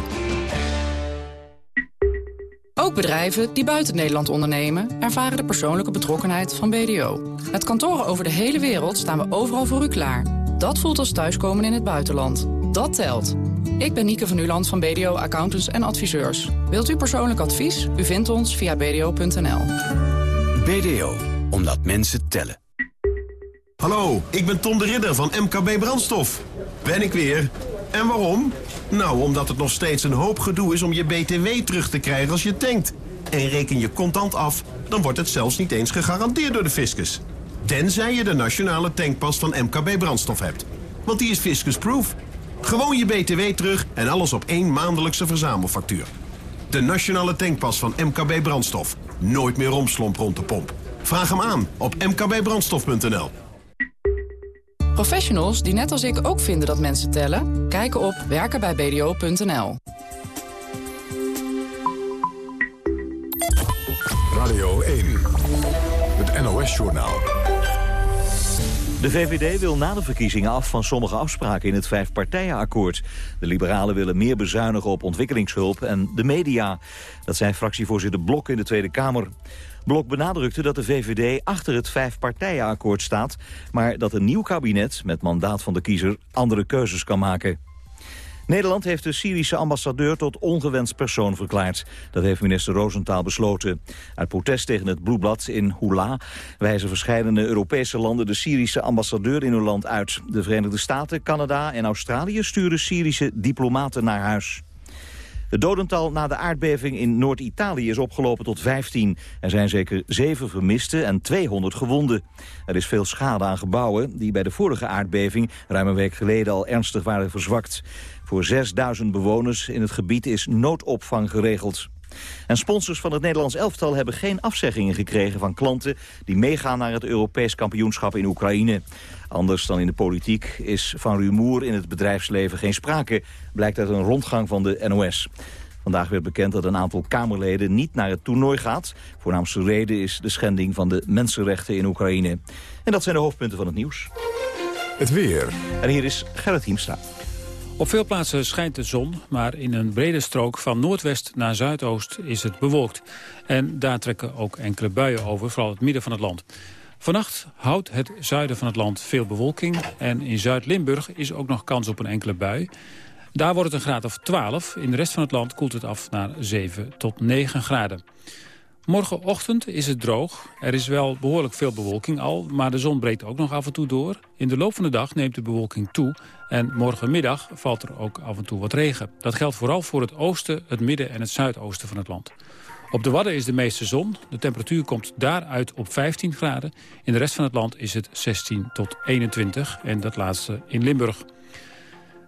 Ook bedrijven die buiten Nederland ondernemen... ervaren de persoonlijke betrokkenheid van BDO. Met kantoren over de hele wereld staan we overal voor u klaar. Dat voelt als thuiskomen in het buitenland. Dat telt. Ik ben Nieke van Uland van BDO Accountants en Adviseurs. Wilt u persoonlijk advies? U vindt ons via bdo.nl. BDO, omdat mensen tellen. Hallo, ik ben Tom de Ridder van MKB Brandstof. Ben ik weer. En waarom? Nou, omdat het nog steeds een hoop gedoe is om je BTW terug te krijgen als je tankt. En reken je contant af, dan wordt het zelfs niet eens gegarandeerd door de fiscus. Tenzij je de nationale tankpas van MKB Brandstof hebt. Want die is fiscusproof. Gewoon je BTW terug en alles op één maandelijkse verzamelfactuur. De nationale tankpas van MKB Brandstof. Nooit meer romslomp rond de pomp. Vraag hem aan op mkbbrandstof.nl. Professionals die net als ik ook vinden dat mensen tellen... kijken op werkenbijbdo.nl. Radio 1, het NOS-journaal. De VVD wil na de verkiezingen af van sommige afspraken in het vijfpartijenakkoord. De liberalen willen meer bezuinigen op ontwikkelingshulp en de media. Dat zei fractievoorzitter Blok in de Tweede Kamer. Blok benadrukte dat de VVD achter het vijfpartijenakkoord staat... maar dat een nieuw kabinet met mandaat van de kiezer andere keuzes kan maken. Nederland heeft de Syrische ambassadeur tot ongewenst persoon verklaard. Dat heeft minister Rosenthal besloten. Uit protest tegen het bloedblad in Hula wijzen verschillende Europese landen de Syrische ambassadeur in hun land uit. De Verenigde Staten, Canada en Australië sturen Syrische diplomaten naar huis. Het dodental na de aardbeving in Noord-Italië is opgelopen tot 15. Er zijn zeker 7 vermisten en 200 gewonden. Er is veel schade aan gebouwen die bij de vorige aardbeving... ruim een week geleden al ernstig waren verzwakt. Voor 6000 bewoners in het gebied is noodopvang geregeld. En sponsors van het Nederlands elftal hebben geen afzeggingen gekregen van klanten die meegaan naar het Europees kampioenschap in Oekraïne. Anders dan in de politiek is van rumoer in het bedrijfsleven geen sprake, blijkt uit een rondgang van de NOS. Vandaag werd bekend dat een aantal Kamerleden niet naar het toernooi gaat. Voornaamste reden is de schending van de mensenrechten in Oekraïne. En dat zijn de hoofdpunten van het nieuws. Het weer. En hier is Gerrit Hiemstra. Op veel plaatsen schijnt de zon, maar in een brede strook van noordwest naar zuidoost is het bewolkt. En daar trekken ook enkele buien over, vooral het midden van het land. Vannacht houdt het zuiden van het land veel bewolking en in Zuid-Limburg is ook nog kans op een enkele bui. Daar wordt het een graad of 12, in de rest van het land koelt het af naar 7 tot 9 graden. Morgenochtend is het droog. Er is wel behoorlijk veel bewolking al, maar de zon breekt ook nog af en toe door. In de loop van de dag neemt de bewolking toe en morgenmiddag valt er ook af en toe wat regen. Dat geldt vooral voor het oosten, het midden en het zuidoosten van het land. Op de Wadden is de meeste zon. De temperatuur komt daaruit op 15 graden. In de rest van het land is het 16 tot 21 en dat laatste in Limburg.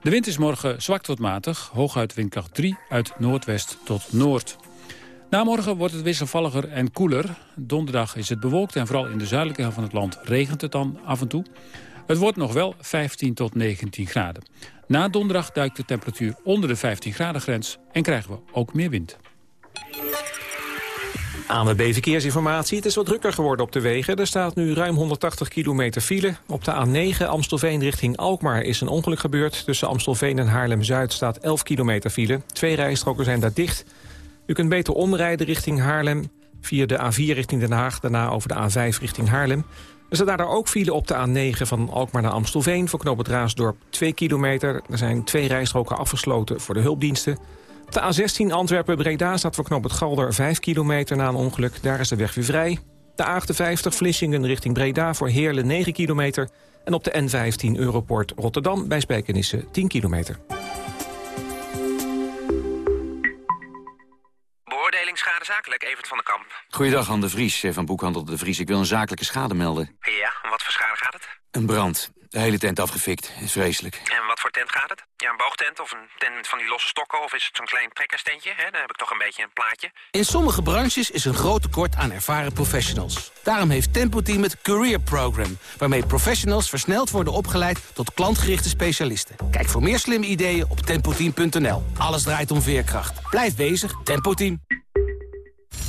De wind is morgen zwak tot matig, hooguit windkracht 3 uit noordwest tot noord. Na morgen wordt het wisselvalliger en koeler. Donderdag is het bewolkt en vooral in de zuidelijke helft van het land regent het dan af en toe. Het wordt nog wel 15 tot 19 graden. Na donderdag duikt de temperatuur onder de 15 graden grens en krijgen we ook meer wind. ANWB Verkeersinformatie. Het is wat drukker geworden op de wegen. Er staat nu ruim 180 kilometer file. Op de A9 Amstelveen richting Alkmaar is een ongeluk gebeurd. Tussen Amstelveen en Haarlem-Zuid staat 11 kilometer file. Twee rijstroken zijn daar dicht. U kunt beter omrijden richting Haarlem via de A4 richting Den Haag... daarna over de A5 richting Haarlem. Er staat daar ook file op de A9 van Alkmaar naar Amstelveen... voor knoop het Raasdorp 2 kilometer. Er zijn twee rijstroken afgesloten voor de hulpdiensten. Op de A16 Antwerpen-Breda staat voor knoop het Galder 5 kilometer na een ongeluk. Daar is de weg weer vrij. De A58 Vlissingen richting Breda voor Heerlen 9 kilometer. En op de N15 Europort Rotterdam bij Spijkenisse 10 kilometer. Schade zakelijk, Evert van den Kamp. Goeiedag, Han de Vries eh, van Boekhandel de Vries. Ik wil een zakelijke schade melden. Ja, om wat voor schade gaat het? Een brand. De hele tent afgefikt. Is vreselijk. En wat voor tent gaat het? Ja, een boogtent of een tent met van die losse stokken... of is het zo'n klein trekkerstentje? Hè? Dan heb ik toch een beetje een plaatje. In sommige branches is een groot tekort aan ervaren professionals. Daarom heeft Tempo Team het Career Program... waarmee professionals versneld worden opgeleid tot klantgerichte specialisten. Kijk voor meer slimme ideeën op tempoteam.nl. Alles draait om veerkracht. Blijf bezig, Tempo Team.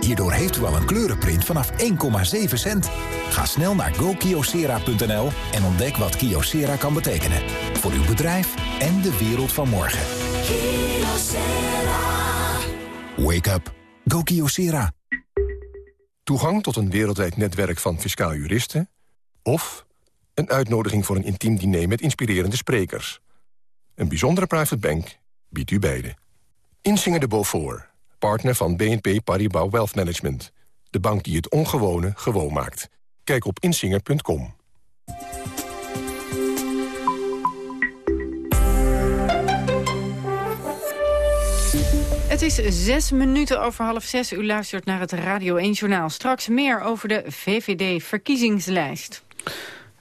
Hierdoor heeft u al een kleurenprint vanaf 1,7 cent. Ga snel naar gokyocera.nl en ontdek wat Kyocera kan betekenen. Voor uw bedrijf en de wereld van morgen. Wake up. Go Kyocera. Toegang tot een wereldwijd netwerk van fiscaal juristen... of een uitnodiging voor een intiem diner met inspirerende sprekers. Een bijzondere private bank biedt u beide. Insinger de Beaufort, partner van BNP Paribas Wealth Management. De bank die het ongewone gewoon maakt. Kijk op insinger.com. Het is zes minuten over half zes. U luistert naar het Radio 1-journaal. Straks meer over de VVD-verkiezingslijst.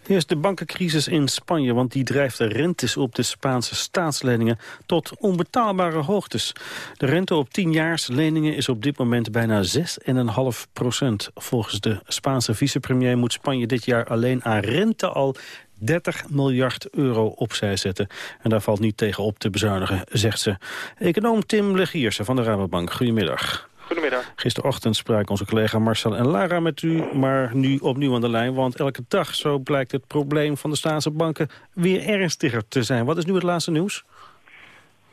Eerst de bankencrisis in Spanje, want die drijft de rentes op de Spaanse staatsleningen tot onbetaalbare hoogtes. De rente op 10 leningen is op dit moment bijna 6,5 procent. Volgens de Spaanse vicepremier moet Spanje dit jaar alleen aan rente al 30 miljard euro opzij zetten. En daar valt niet tegen op te bezuinigen, zegt ze. Econoom Tim Legierse van de Rabobank, goedemiddag. Goedemiddag. Gisterochtend spraken onze collega Marcel en Lara met u, maar nu opnieuw aan de lijn. Want elke dag, zo blijkt het probleem van de Staatse banken weer ernstiger te zijn. Wat is nu het laatste nieuws?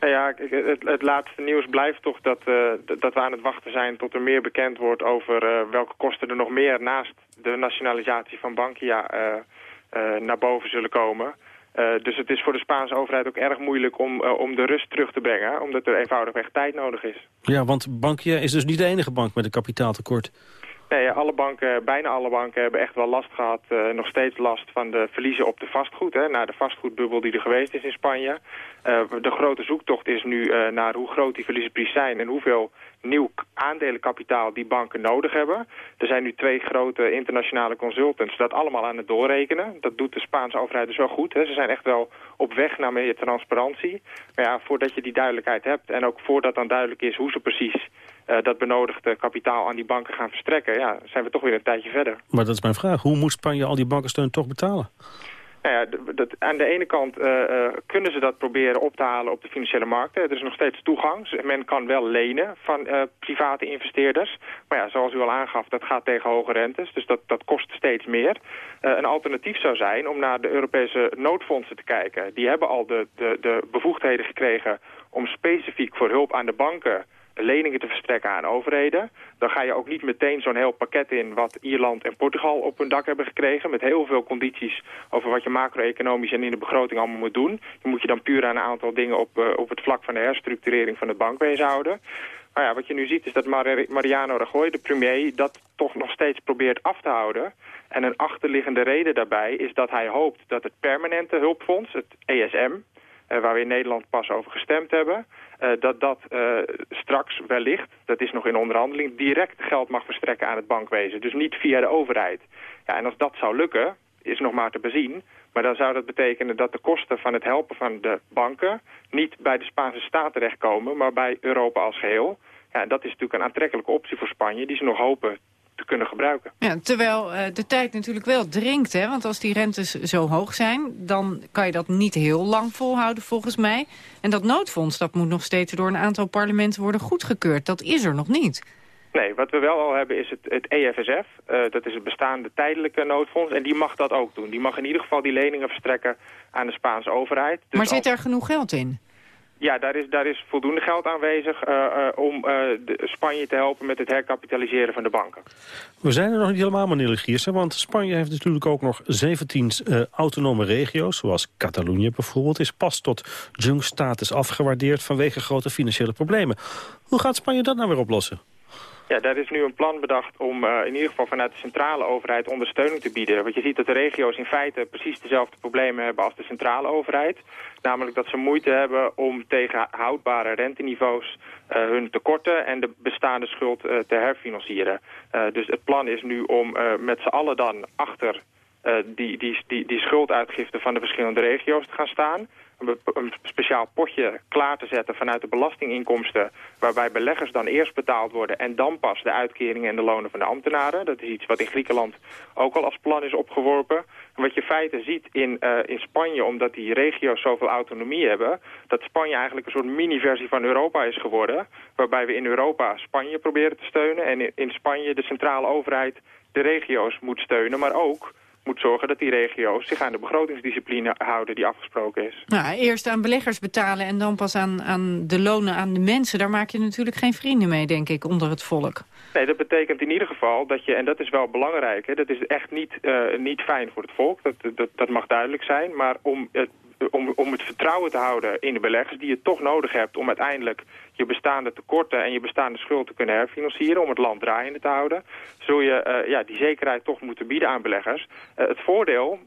Nou ja, het, het, laatste nieuws blijft toch dat, uh, dat we aan het wachten zijn tot er meer bekend wordt over uh, welke kosten er nog meer naast de nationalisatie van Bankia uh, naar boven zullen komen. Uh, dus het is voor de Spaanse overheid ook erg moeilijk om, uh, om de rust terug te brengen, omdat er eenvoudigweg tijd nodig is. Ja, want Bankia is dus niet de enige bank met een kapitaaltekort. Nee, alle banken, bijna alle banken hebben echt wel last gehad, uh, nog steeds last van de verliezen op de vastgoed. Hè, na de vastgoedbubbel die er geweest is in Spanje. de grote zoektocht is nu naar hoe groot die verliezen precies zijn en hoeveel nieuw aandelenkapitaal die banken nodig hebben. Er zijn nu twee grote internationale consultants dat allemaal aan het doorrekenen. Dat doet de Spaanse overheid dus wel goed. Hè. Ze zijn echt wel op weg naar meer transparantie. Maar ja, voordat je die duidelijkheid hebt en ook voordat dan duidelijk is hoe ze precies uh, dat benodigde kapitaal aan die banken gaan verstrekken, ja, zijn we toch weer een tijdje verder. Maar dat is mijn vraag. Hoe moet Spanje al die bankensteun toch betalen? Nou ja, dat, aan de ene kant uh, uh, kunnen ze dat proberen op te halen op de financiële markten. Er is nog steeds toegang. Men kan wel lenen van uh, private investeerders. Maar ja, zoals u al aangaf, dat gaat tegen hoge rentes. Dus dat, dat kost steeds meer. een alternatief zou zijn om naar de Europese noodfondsen te kijken. Die hebben al de, de, de bevoegdheden gekregen om specifiek voor hulp aan de banken leningen te verstrekken aan overheden. Dan ga je ook niet meteen zo'n heel pakket in wat Ierland en Portugal op hun dak hebben gekregen. Met heel veel condities over wat je macro-economisch en in de begroting allemaal moet doen. Dan moet je dan puur aan een aantal dingen op, uh, op het vlak van de herstructurering van het bankwezen houden. Nou ja, wat je nu ziet is dat Mariano Rajoy, de premier, dat toch nog steeds probeert af te houden. En een achterliggende reden daarbij is dat hij hoopt dat het permanente hulpfonds, het ESM, waar we in Nederland pas over gestemd hebben, uh, dat dat uh, straks wellicht, dat is nog in onderhandeling, direct geld mag verstrekken aan het bankwezen. Dus niet via de overheid. Ja, en als dat zou lukken, is nog maar te bezien. Maar dan zou dat betekenen dat de kosten van het helpen van de banken... niet bij de Spaanse staat terechtkomen, maar bij Europa als geheel. Ja, dat is natuurlijk een aantrekkelijke optie voor Spanje... die ze nog hopen te kunnen gebruiken. Ja, terwijl uh, de tijd natuurlijk wel dringt, hè? want als die rentes zo hoog zijn... dan kan je dat niet heel lang volhouden volgens mij. En dat noodfonds dat moet nog steeds door een aantal parlementen worden goedgekeurd. Dat is er nog niet. Nee, wat we wel al hebben is het, het EFSF. Uh, dat is het bestaande tijdelijke noodfonds. En die mag dat ook doen. Die mag in ieder geval die leningen verstrekken aan de Spaanse overheid. Dus maar zit er genoeg geld in? Ja, daar is, daar is voldoende geld aanwezig uh, uh, om de Spanje te helpen met het herkapitaliseren van de banken. We zijn er nog niet helemaal, meneer Legiersen, want Spanje heeft natuurlijk ook nog 17 autonome regio's, zoals Catalonië bijvoorbeeld, is pas tot junk-status afgewaardeerd vanwege grote financiële problemen. Hoe gaat Spanje dat nou weer oplossen? Ja, daar is nu een plan bedacht om uh, in ieder geval vanuit de centrale overheid ondersteuning te bieden. Want je ziet dat de regio's in feite precies dezelfde problemen hebben als de centrale overheid. Namelijk dat ze moeite hebben om tegen houdbare renteniveaus uh, hun tekorten en de bestaande schuld uh, te herfinancieren. dus het plan is nu om met z'n allen dan achter die, die, die, die schulduitgifte van de verschillende regio's te gaan staan een speciaal potje klaar te zetten vanuit de belastinginkomsten... waarbij beleggers dan eerst betaald worden... en dan pas de uitkeringen en de lonen van de ambtenaren. Dat is iets wat in Griekenland ook al als plan is opgeworpen. En wat je feiten ziet in, uh, in Spanje, omdat die regio's zoveel autonomie hebben... dat Spanje eigenlijk een soort mini-versie van Europa is geworden... waarbij we in Europa Spanje proberen te steunen... en in Spanje de centrale overheid de regio's moet steunen, maar ook moet zorgen dat die regio's zich aan de begrotingsdiscipline houden die afgesproken is. Nou, eerst aan beleggers betalen en dan pas aan, aan de lonen aan de mensen. Daar maak je natuurlijk geen vrienden mee, denk ik, onder het volk. Nee, dat betekent in ieder geval dat je, en dat is wel belangrijk... Hè, dat is echt niet, uh, niet fijn voor het volk, dat, dat, dat mag duidelijk zijn... maar om het om, om het vertrouwen te houden in de beleggers... die je toch nodig hebt om uiteindelijk je bestaande tekorten... en je bestaande schuld te kunnen herfinancieren... om het land draaiende te houden... zul je uh, ja, die zekerheid toch moeten bieden aan beleggers. Uh, het voordeel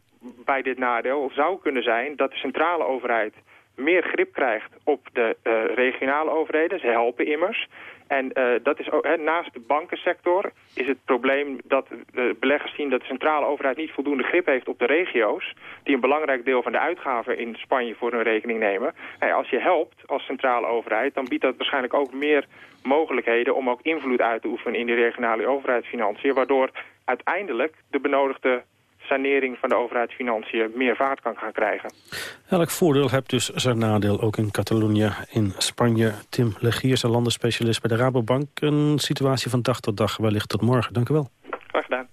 bij dit nadeel zou kunnen zijn... dat de centrale overheid meer grip krijgt op de uh, regionale overheden. Ze helpen immers. En uh, dat is he, naast de bankensector is het probleem dat de beleggers zien dat de centrale overheid niet voldoende grip heeft op de regio's, die een belangrijk deel van de uitgaven in Spanje voor hun rekening nemen. Hey, als je helpt als centrale overheid, dan biedt dat waarschijnlijk ook meer mogelijkheden om ook invloed uit te oefenen in die regionale overheidsfinanciën, waardoor uiteindelijk de benodigde sanering van de overheidsfinanciën meer vaart kan gaan krijgen. Elk voordeel hebt dus zijn nadeel, ook in Catalonië, in Spanje. Tim Legiers, een landenspecialist bij de Rabobank. Een situatie van dag tot dag, wellicht tot morgen. Dank u wel. Graag gedaan.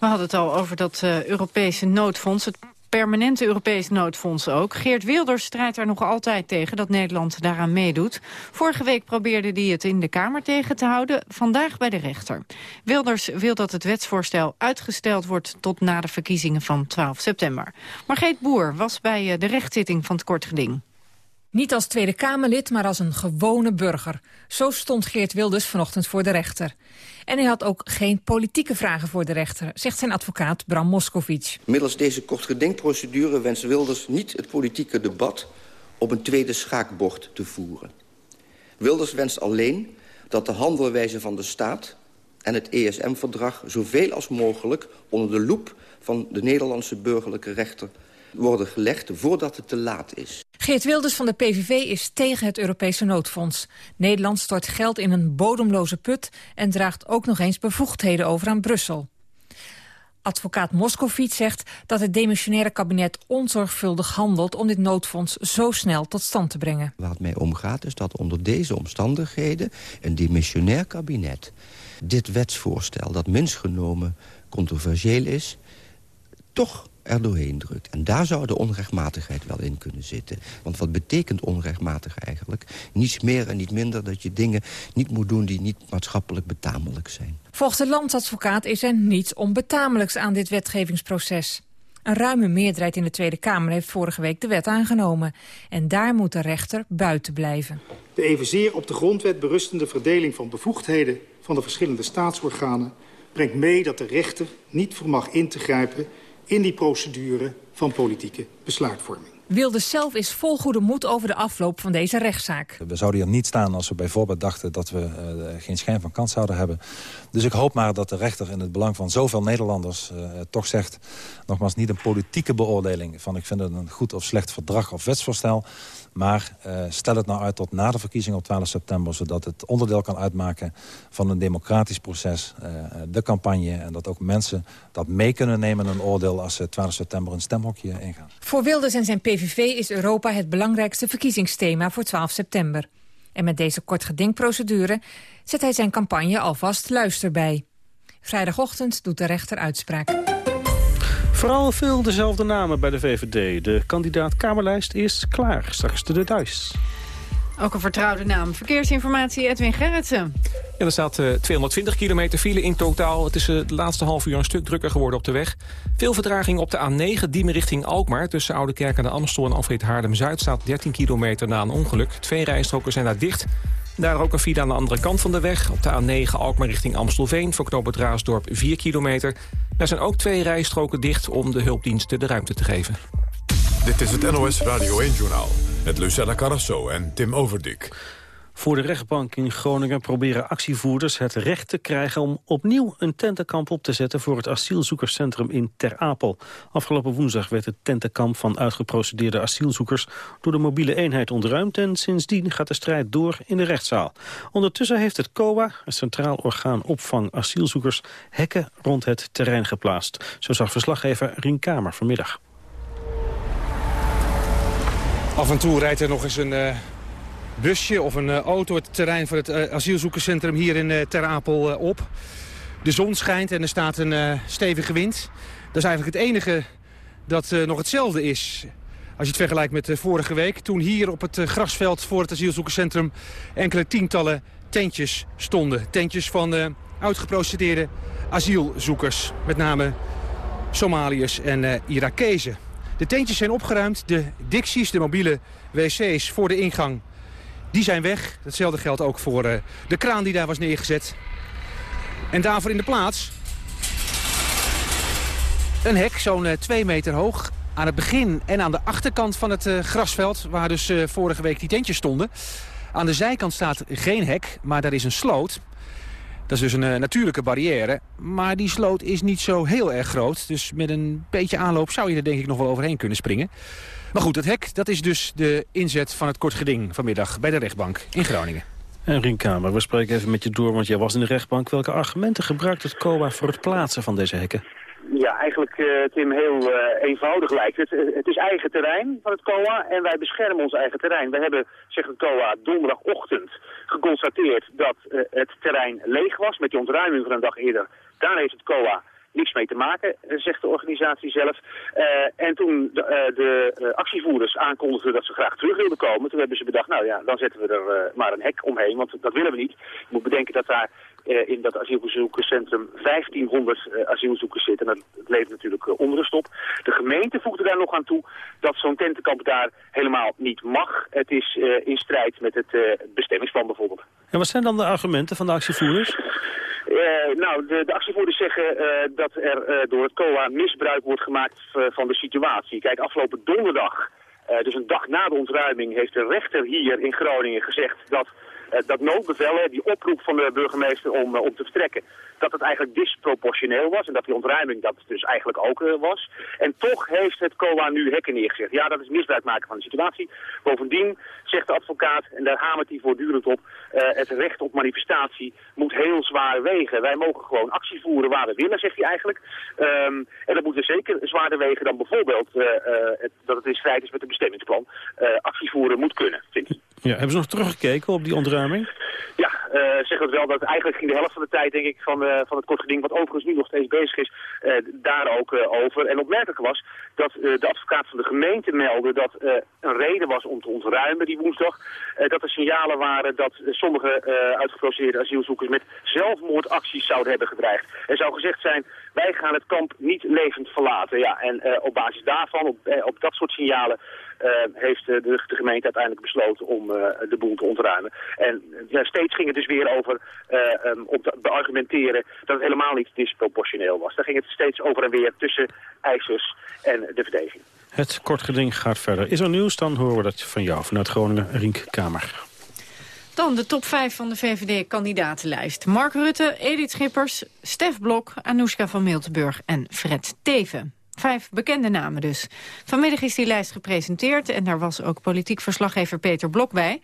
We hadden het al over dat uh, Europese noodfonds. Het permanente Europees noodfonds ook. Geert Wilders strijdt daar nog altijd tegen dat Nederland daaraan meedoet. Vorige week probeerde hij het in de Kamer tegen te houden, vandaag bij de rechter. Wilders wil dat het wetsvoorstel uitgesteld wordt tot na de verkiezingen van 12 september. Margreet Boer was bij eh, de rechtszitting van het kort geding. Niet als Tweede Kamerlid, maar als een gewone burger. Zo stond Geert Wilders vanochtend voor de rechter. En hij had ook geen politieke vragen voor de rechter, zegt zijn advocaat Bram Moskovic. Middels deze kortgedingprocedure wenst Wilders niet het politieke debat op een tweede schaakbord te voeren. Wilders wenst alleen dat de handelwijze van de staat en het ESM-verdrag zoveel als mogelijk onder de loep van de Nederlandse burgerlijke rechter worden gelegd voordat het te laat is. Geert Wilders van de PVV is tegen het Europese noodfonds. Nederland stort geld in een bodemloze put... en draagt ook nog eens bevoegdheden over aan Brussel. Advocaat Moscovic zegt dat het demissionaire kabinet onzorgvuldig handelt... om dit noodfonds zo snel tot stand te brengen. Waar het mij om gaat is dat onder deze omstandigheden... een demissionair kabinet dit wetsvoorstel dat minst genomen controversieel is... toch er doorheen drukt. En daar zou de onrechtmatigheid wel in kunnen zitten. Want wat betekent onrechtmatig eigenlijk? Niets meer en niet minder dat je dingen niet moet doen... die niet maatschappelijk betamelijk zijn. Volgens de landsadvocaat is er niets onbetamelijks aan dit wetgevingsproces. Een ruime meerderheid in de Tweede Kamer heeft vorige week de wet aangenomen. En daar moet de rechter buiten blijven. De evenzeer op de grondwet berustende verdeling van bevoegdheden van de verschillende staatsorganen brengt mee dat de rechter niet vermag in te grijpen in die procedure van politieke besluitvorming. Wilders zelf is vol goede moed over de afloop van deze rechtszaak. We zouden hier niet staan als we bijvoorbeeld dachten dat we uh, geen schijn van kans zouden hebben. Dus ik hoop maar dat de rechter in het belang van zoveel Nederlanders uh, toch zegt... nogmaals niet een politieke beoordeling van ik vind het een goed of slecht verdrag of wetsvoorstel... Maar uh, stel het nou uit tot na de verkiezing op 12 september... zodat het onderdeel kan uitmaken van een democratisch proces, uh, de campagne... en dat ook mensen dat mee kunnen nemen in een oordeel... als ze 12 september een stemhokje ingaan. Voor Wilders en zijn PVV is Europa het belangrijkste verkiezingsthema voor 12 september. En met deze kortgedingprocedure zet hij zijn campagne alvast luister bij. Vrijdagochtend doet de rechter uitspraak. Vooral veel dezelfde namen bij de VVD. De kandidaat-Kamerlijst is klaar. Straks de details. Ook een vertrouwde naam. Verkeersinformatie Edwin Gerritsen. Ja, er staat uh, 220 kilometer file in totaal. Het is uh, de laatste half uur een stuk drukker geworden op de weg. Veel vertraging op de A9, Diemen richting Alkmaar. Tussen Oudekerk en de Amstel en Alfred Haardem-Zuid staat 13 kilometer na een ongeluk. Twee rijstroken zijn daar dicht. Daar ook een file aan de andere kant van de weg. Op de A9 Alkmaar richting Amstelveen voor knooppunt Raasdorp 4 kilometer. Daar zijn ook twee rijstroken dicht om de hulpdiensten de ruimte te geven. Dit is het NOS Radio 1-journaal met Lucella Carrasso en Tim Overdik. Voor de rechtbank in Groningen proberen actievoerders het recht te krijgen om opnieuw een tentenkamp op te zetten voor het asielzoekerscentrum in Ter Apel. Afgelopen woensdag werd het tentenkamp van uitgeprocedeerde asielzoekers door de mobiele eenheid ontruimd en sindsdien gaat de strijd door in de rechtszaal. Ondertussen heeft het COA, het Centraal Orgaan Opvang Asielzoekers, hekken rond het terrein geplaatst. Zo zag verslaggever Rien Kamer vanmiddag. Af en toe rijdt er nog eens een uh, busje of een uh, auto het terrein van het uh, asielzoekerscentrum hier in Ter Apel op. De zon schijnt en er staat een stevige wind. Dat is eigenlijk het enige dat nog hetzelfde is. Als je het vergelijkt met vorige week. Toen hier op het grasveld voor het asielzoekerscentrum enkele tientallen tentjes stonden. Tentjes van uitgeprocedeerde asielzoekers. Met name Somaliërs en Irakezen. De tentjes zijn opgeruimd. De dicties, de mobiele wc's voor de ingang, die zijn weg. Hetzelfde geldt ook voor uh, de kraan die daar was neergezet. En daarvoor in de plaats een hek, zo'n uh, twee meter hoog. Aan het begin en aan de achterkant van het uh, grasveld, waar dus vorige week die tentjes stonden. Aan de zijkant staat geen hek, maar daar is een sloot. Dat is dus een uh, natuurlijke barrière. Maar die sloot is niet zo heel erg groot. Dus met een beetje aanloop zou je er denk ik nog wel overheen kunnen springen. Maar goed, het hek dat is dus de inzet van het kort geding vanmiddag bij de rechtbank in Groningen. En Rien Kamer, we spreken even met je door, want jij was in de rechtbank. Welke argumenten gebruikt het COA voor het plaatsen van deze hekken? Ja, eigenlijk, uh, Tim, heel uh, eenvoudig lijkt het. Het is eigen terrein van het COA en wij beschermen ons eigen terrein. We hebben, zegt het COA, donderdagochtend geconstateerd dat het terrein leeg was met die ontruiming van een dag eerder. Daar heeft het COA niks mee te maken, zegt de organisatie zelf. En toen de, de actievoerders aankondigden dat ze graag terug wilden komen, toen hebben ze bedacht, nou ja, dan zetten we er maar een hek omheen, want dat willen we niet. Je moet bedenken dat daar in dat asielzoekerscentrum 1500 asielzoekers zitten. En dat levert natuurlijk onrust op. De gemeente voegde daar nog aan toe dat zo'n tentenkamp daar helemaal niet mag. Het is in strijd met het bestemmingsplan bijvoorbeeld. En wat zijn dan de argumenten van de actievoerders? Uh, nou, de, de, actievoerders zeggen uh, dat er uh, door het COA misbruik wordt gemaakt van de situatie. Kijk, afgelopen donderdag, dus een dag na de ontruiming, heeft de rechter hier in Groningen gezegd dat dat noodbevel, die oproep van de burgemeester om, om te vertrekken, dat het eigenlijk disproportioneel was en dat die ontruiming dat dus eigenlijk ook uh, was. En toch heeft het COA nu hekken neergezet. Ja, dat is misbruik maken van de situatie. Bovendien zegt de advocaat, en daar hamert hij voortdurend op, het recht op manifestatie moet heel zwaar wegen. Wij mogen gewoon actie voeren waar we willen, zegt hij eigenlijk. Um, en dat moet er zeker zwaarder wegen dan bijvoorbeeld dat het in strijd is met het bestemmingsplan. actie voeren moet kunnen, vindt hij. Ja, hebben ze nog teruggekeken op die ontruiming? Ja, uh, zeg het wel dat eigenlijk ging de helft van de tijd denk ik van, uh, van het kort geding, wat overigens nu nog steeds bezig is, uh, daar ook over. En opmerkelijk was dat de advocaat van de gemeente meldde dat een reden was om te ontruimen die woensdag. dat er signalen waren dat sommige uitgeprocedeerde asielzoekers met zelfmoordacties zouden hebben gedreigd. Er zou gezegd zijn, wij gaan het kamp niet levend verlaten. Ja, en op basis daarvan, op, op dat soort signalen, heeft de, gemeente uiteindelijk besloten om de boel te ontruimen. En steeds ging het dus weer over um, om te beargumenteren dat het helemaal niet disproportioneel was. Daar ging het steeds over en weer tussen eisers en de verdediging. Het kort geding gaat verder. Is er nieuws, dan horen we dat van jou vanuit Groningen, Rink Kamer. Dan de top 5 van de VVD-kandidatenlijst. Mark Rutte, Edith Schippers, Stef Blok, Anoushka van Miltenburg en Fred Teven. Vijf bekende namen dus. Vanmiddag is die lijst gepresenteerd en daar was ook politiek verslaggever Peter Blok bij.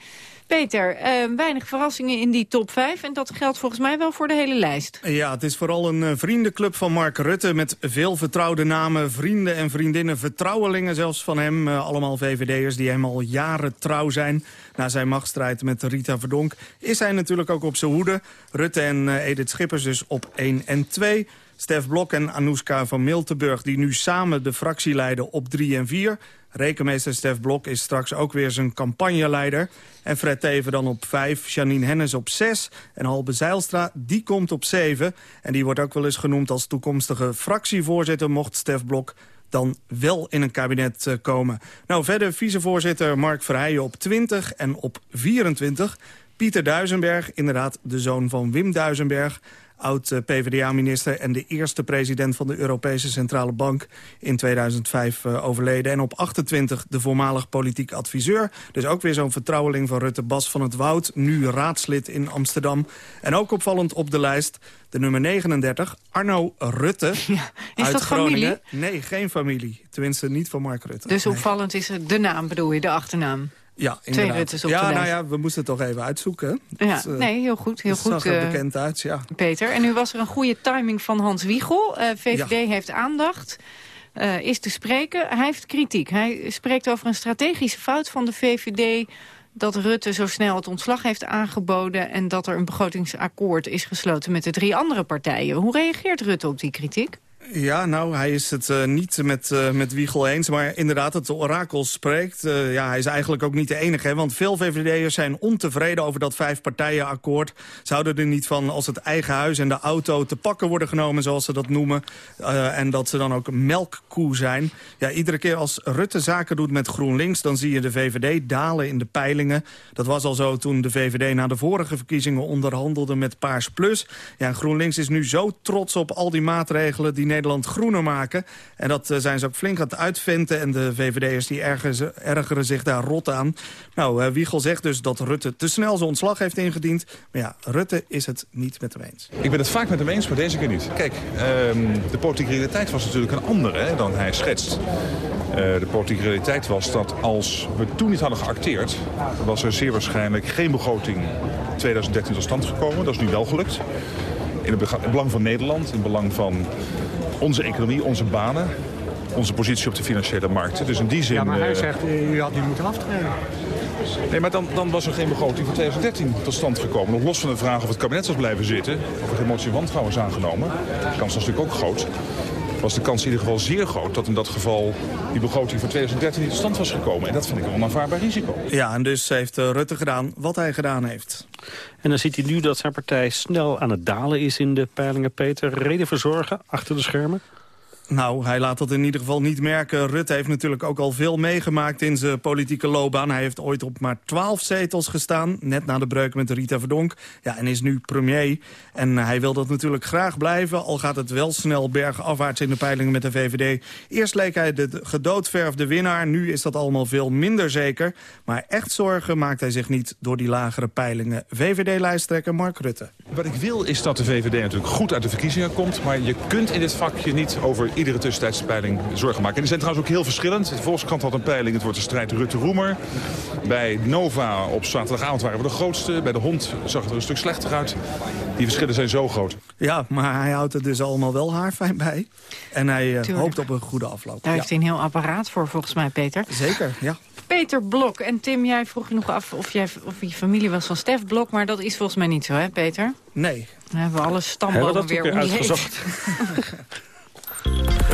Peter, uh, weinig verrassingen in die top 5 en dat geldt volgens mij wel voor de hele lijst. Ja, het is vooral een uh, vriendenclub van Mark Rutte met veel vertrouwde namen, vrienden en vriendinnen, vertrouwelingen zelfs van hem. Uh, allemaal VVD'ers die hem al jaren trouw zijn. Na zijn machtsstrijd met Rita Verdonk is hij natuurlijk ook op zijn hoede. Rutte en Edith Schippers dus op 1 en 2. Stef Blok en Anouska van Miltenburg... die nu samen de fractie leiden op 3 en 4. Rekenmeester Stef Blok is straks ook weer zijn campagneleider. En Fred Teven dan op 5, Janine Hennis op 6. En Halbe Zeilstra, die komt op 7. En die wordt ook wel eens genoemd als toekomstige fractievoorzitter... mocht Stef Blok dan wel in een kabinet uh, komen. Nou, verder vicevoorzitter Mark Verheijen op 20 en op 24. Pieter Duisenberg, inderdaad de zoon van Wim Duisenberg oud-PVDA-minister... en de eerste president van de Europese Centrale Bank in 2005 uh, eh, overleden. En op 28 de voormalig politiek adviseur. Dus ook weer zo'n vertrouweling van Rutte, Bas van het Woud... nu raadslid in Amsterdam. En ook opvallend op de lijst de nummer 39, Arno Rutte. Ja, is dat Groningen. familie? Nee, geen familie. Tenminste, niet van Mark Rutte. Dus opvallend is de naam, bedoel je, de achternaam? Ja, inderdaad. Twee Ruttes op ja, de nou ja, we moesten het toch even uitzoeken. Ja, uh, nee, heel goed. Heel goed zag er uh, bekend uit, ja. Peter, en nu was er een goede timing van Hans Wiegel. Uh, VVD ja. heeft aandacht, is te spreken. Hij heeft kritiek. Hij spreekt over een strategische fout van de VVD dat Rutte zo snel het ontslag heeft aangeboden... en dat er een begrotingsakkoord is gesloten met de drie andere partijen. Hoe reageert Rutte op die kritiek? Ja, nou, hij is het uh, niet met, uh, met Wiegel eens. Maar inderdaad, het orakel spreekt. Uh, ja, hij is eigenlijk ook niet de enige. Hè, want veel VVD'ers zijn ontevreden over dat vijfpartijenakkoord. Zouden er niet van als het eigen huis en de auto te pakken worden genomen... zoals ze dat noemen. en dat ze dan ook melkkoe zijn. Ja, iedere keer als Rutte zaken doet met GroenLinks... dan zie je de VVD dalen in de peilingen. Dat was al zo toen de VVD na de vorige verkiezingen onderhandelde met Paars Plus. Ja, en GroenLinks is nu zo trots op al die maatregelen... die Nederland groener maken. En dat uh, zijn ze ook flink aan het uitventen. En de VVD'ers die ergeren, ergeren zich daar rot aan. Nou, uh, Wiegel zegt dus dat Rutte te snel zijn ontslag heeft ingediend. Maar ja, Rutte is het niet met hem eens. Ik ben het vaak met hem eens, maar deze keer niet. Kijk, um, de politieke realiteit was natuurlijk een andere hè, dan hij schetst. Uh, de politieke realiteit was dat als we toen niet hadden geacteerd... was er zeer waarschijnlijk geen begroting 2013 tot stand gekomen. Dat is nu wel gelukt. In het belang van Nederland, in het belang van onze economie, onze banen, onze positie op de financiële markten. Dus in die zin... Ja, maar hij zegt, u had niet moeten aftreden. Nee, maar dan, dan was er geen begroting voor 2013 tot stand gekomen. Nog los van de vraag of het kabinet was blijven zitten... of er geen motie wantrouwen is aangenomen. De kans was natuurlijk ook groot was de kans in ieder geval zeer groot dat in dat geval die begroting voor 2013 niet tot stand was gekomen. En dat vind ik een onaanvaardbaar risico. Ja, en dus heeft Rutte gedaan wat hij gedaan heeft. En dan ziet hij nu dat zijn partij snel aan het dalen is in de peilingen, Peter. Reden voor zorgen achter de schermen? Nou, hij laat dat in ieder geval niet merken. Rutte heeft natuurlijk ook al veel meegemaakt in zijn politieke loopbaan. Hij heeft ooit op maar twaalf zetels gestaan, net na de breuk met Rita Verdonk. Ja, en is nu premier. En hij wil dat natuurlijk graag blijven, al gaat het wel snel bergafwaarts in de peilingen met de VVD. Eerst leek hij de gedoodverfde winnaar, nu is dat allemaal veel minder zeker. Maar echt zorgen maakt hij zich niet door die lagere peilingen. VVD-lijsttrekker Mark Rutte. Wat ik wil is dat de VVD natuurlijk goed uit de verkiezingen komt, maar je kunt in dit vakje niet over iedere tussentijdse peiling zorgen maken. En die zijn trouwens ook heel verschillend. De Volkskrant had een peiling, het wordt de strijd Rutte-Roemer. Bij Nova op zaterdagavond waren we de grootste. Bij de Hond zag het er een stuk slechter uit. Die verschillen zijn zo groot. Ja, maar hij houdt er dus allemaal wel haarfijn bij. En hij uh, hoopt op een goede afloop. Daar ja. heeft hij een heel apparaat voor, volgens mij, Peter. Zeker, ja. Peter Blok. En Tim, jij vroeg je nog af of, jij, of je familie was van Stef Blok. Maar dat is volgens mij niet zo, hè, Peter? Nee. Dan hebben we alle stambomen weer om die uitgezocht.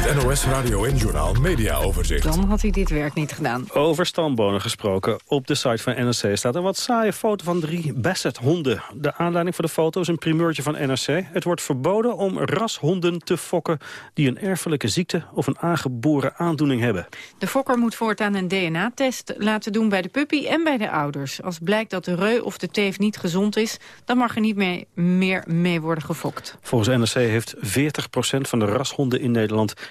Het NOS Radio en Journal Media Overzicht. Dan had hij dit werk niet gedaan. Over stambonen gesproken. Op de site van NRC staat een wat saaie foto van drie Basset-honden. De aanleiding voor de foto is een primeurtje van NRC. Het wordt verboden om rashonden te fokken... die een erfelijke ziekte of een aangeboren aandoening hebben. De fokker moet voortaan een DNA-test laten doen bij de puppy en bij de ouders. Als blijkt dat de reu of de teef niet gezond is... dan mag er niet mee, meer mee worden gefokt. Volgens NRC heeft 40% van de rashonden in Nederland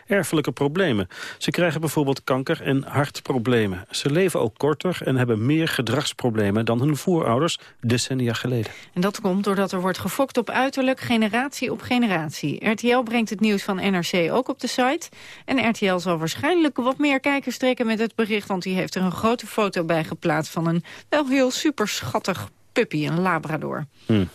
erfelijke problemen. Ze krijgen bijvoorbeeld kanker en hartproblemen. Ze leven ook korter en hebben meer gedragsproblemen dan hun voorouders decennia geleden. En dat komt doordat er wordt gefokt op uiterlijk generatie op generatie. RTL brengt het nieuws van NRC ook op de site. En RTL zal waarschijnlijk wat meer kijkers trekken met het bericht... want die heeft er een grote foto bij geplaatst van een wel heel super schattig puppy, een labrador. Hmm.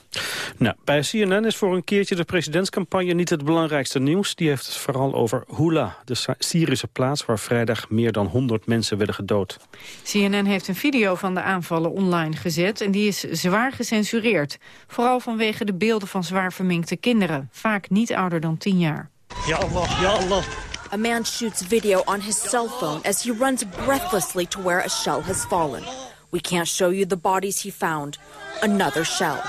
Nou, bij CNN is voor een keertje de presidentscampagne niet het belangrijkste nieuws. Die heeft het vooral over Hula, de Syrische plaats waar vrijdag meer dan 100 mensen werden gedood. CNN heeft een video van de aanvallen online gezet en die is zwaar gecensureerd. Vooral vanwege de beelden van zwaar verminkte kinderen, vaak niet ouder dan 10 jaar. Ja Allah, ja Allah. A man shoots video on his cell phone as he runs breathlessly to where a shell has fallen. We can't show you the bodies he found. Another shell.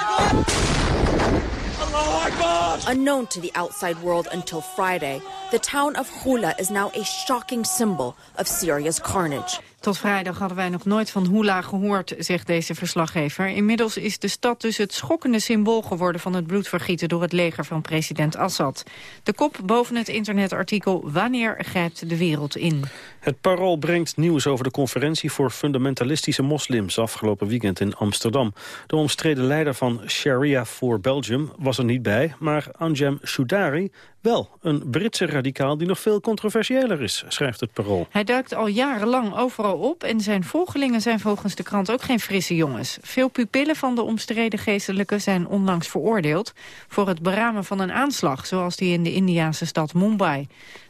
Unknown to the outside world until Friday, the town of Hula is now a shocking symbol of Syria's carnage. Tot vrijdag hadden wij nog nooit van Hula gehoord, zegt deze verslaggever. Inmiddels is de stad dus het schokkende symbool geworden... van het bloedvergieten door het leger van president Assad. De kop boven het internetartikel Wanneer grijpt de wereld in? Het Parool brengt nieuws over de conferentie voor fundamentalistische moslims... afgelopen weekend in Amsterdam. De omstreden leider van Sharia for Belgium was er niet bij... maar Anjem Choudari wel, een Britse radicaal die nog veel controversiëler is, schrijft het Parool. Hij duikt al jarenlang overal op en zijn volgelingen zijn volgens de krant ook geen frisse jongens. Veel pupillen van de omstreden geestelijke zijn onlangs veroordeeld voor het beramen van een aanslag, zoals die in de Indiaanse stad Mumbai.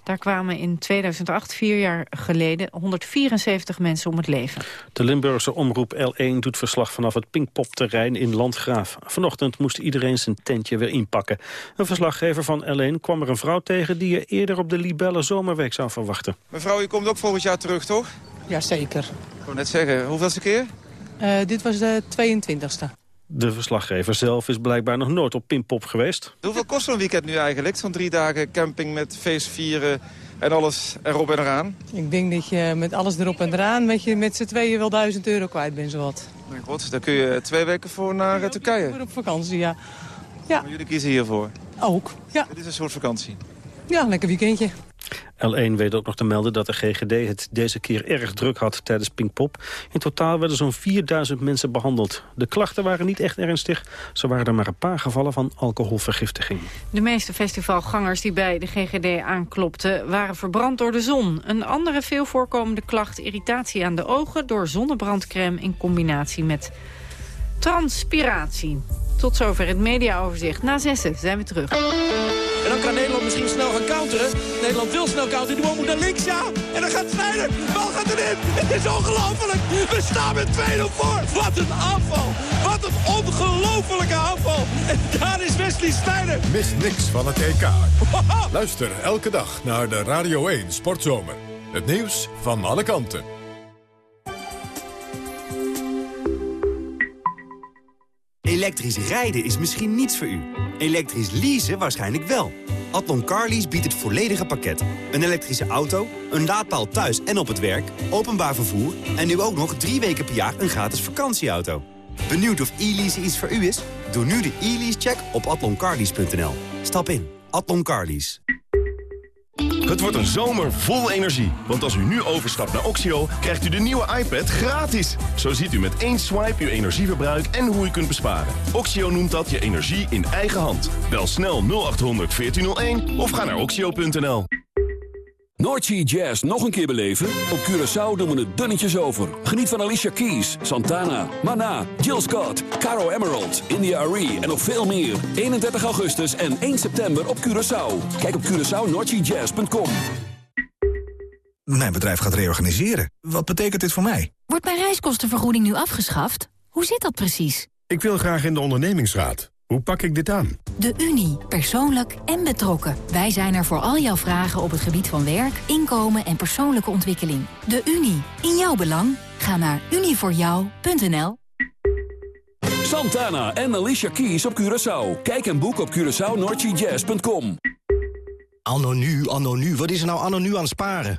Daar kwamen in 2008, vier jaar geleden, 174 mensen om het leven. De Limburgse omroep L1 doet verslag vanaf het Pinkpopterrein in Landgraaf. Vanochtend moest iedereen zijn tentje weer inpakken. Een verslaggever van L1 kwam er een vrouw tegen... die je eerder op de Libelle Zomerweek zou verwachten. Mevrouw, u komt ook volgend jaar terug, toch? Jazeker. Ik wou net zeggen, hoeveelste keer? Uh, dit was de 22e. De verslaggever zelf is blijkbaar nog nooit op Pinkpop geweest. Hoeveel kost zo'n weekend nu eigenlijk? Zo'n drie dagen camping met feestvieren en alles erop en eraan? Ik denk dat je met alles erop en eraan met, je, met z'n tweeën wel duizend euro kwijt bent, zowat. Mijn god, daar kun je twee weken voor naar ja, Turkije. Voor op vakantie, ja. ja. Maar jullie kiezen hiervoor? Ook, ja. Het is een soort vakantie? Ja, lekker weekendje. L1 weet ook nog te melden dat de GGD het deze keer erg druk had tijdens Pinkpop. In totaal werden zo'n 4000 mensen behandeld. De klachten waren niet echt ernstig. Zo waren er maar een paar gevallen van alcoholvergiftiging. De meeste festivalgangers die bij de GGD aanklopten waren verbrand door de zon. Een andere veel voorkomende klacht irritatie aan de ogen door zonnebrandcrème in combinatie met transpiratie. Tot zover het mediaoverzicht. Na zessen zijn we terug. En dan kan Nederland misschien snel gaan counteren. Nederland wil snel counteren. Die bal moet naar links, ja. En dan gaat Snijder. De bal gaat erin. Het is ongelooflijk. We staan met 2-0 voor. Wat een aanval. Wat een ongelofelijke aanval. En daar is Wesley Snijder. Mis niks van het EK. Luister elke dag naar de Radio 1 Sportzomer. Het nieuws van alle kanten. Elektrisch rijden is misschien niets voor u. Elektrisch leasen waarschijnlijk wel. Atlon Carlease biedt het volledige pakket. Een elektrische auto, een laadpaal thuis en op het werk, openbaar vervoer... en nu ook nog drie weken per jaar een gratis vakantieauto. Benieuwd of e-lease iets voor u is? Doe nu de e-lease-check op atloncarlease.nl. Stap in. Atlon Carlease. Het wordt een zomer vol energie. Want als u nu overstapt naar Oxio, krijgt u de nieuwe iPad gratis. Zo ziet u met één swipe uw energieverbruik en hoe u kunt besparen. Oxio noemt dat je energie in eigen hand. Bel snel 0800 1401 of ga naar oxio.nl. Noordsea Jazz nog een keer beleven? Op Curaçao doen we het dunnetjes over. Geniet van Alicia Keys, Santana, Mana, Jill Scott, Caro Emerald, India Arie en nog veel meer. 31 augustus en 1 september op Curaçao. Kijk op CuraçaoNoordseaJazz.com. Mijn bedrijf gaat reorganiseren. Wat betekent dit voor mij? Wordt mijn reiskostenvergoeding nu afgeschaft? Hoe zit dat precies? Ik wil graag in de ondernemingsraad. Hoe pak ik dit aan? De Unie. Persoonlijk en betrokken. Wij zijn er voor al jouw vragen op het gebied van werk, inkomen en persoonlijke ontwikkeling. De Unie. In jouw belang. Ga naar unievoorjou.nl Santana en Alicia Keys op Curaçao. Kijk en boek op CuraçaoNordGJazz.com. Anno nu, anno nu. Wat is er nou anno nu aan sparen?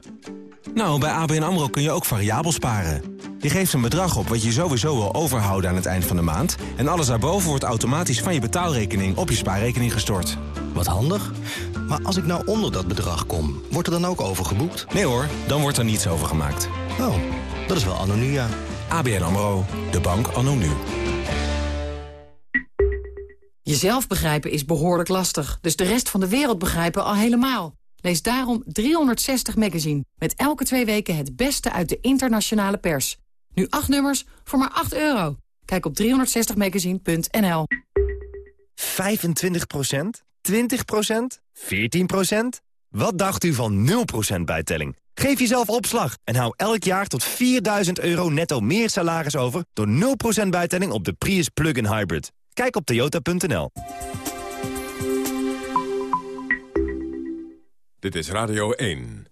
Nou, bij ABN AMRO kun je ook variabel sparen. Je geeft een bedrag op wat je sowieso wil overhouden aan het eind van de maand... en alles daarboven wordt automatisch van je betaalrekening op je spaarrekening gestort. Wat handig. Maar als ik nou onder dat bedrag kom, wordt er dan ook overgeboekt? Nee hoor, dan wordt er niets overgemaakt. Oh, dat is wel anno nu, ja. ABN AMRO, de bank anno nu. Jezelf begrijpen is behoorlijk lastig, dus de rest van de wereld begrijpen al helemaal. Lees daarom 360 Magazine, met elke twee weken het beste uit de internationale pers. Nu acht nummers voor maar 8 euro. Kijk op 360magazine.nl 25% 20% 14% Wat dacht u van 0% bijtelling? Geef jezelf opslag en hou elk jaar tot 4000 euro netto meer salaris over... door 0% bijtelling op de Prius Plug-in Hybrid. Kijk op toyota.nl. Dit is Radio 1.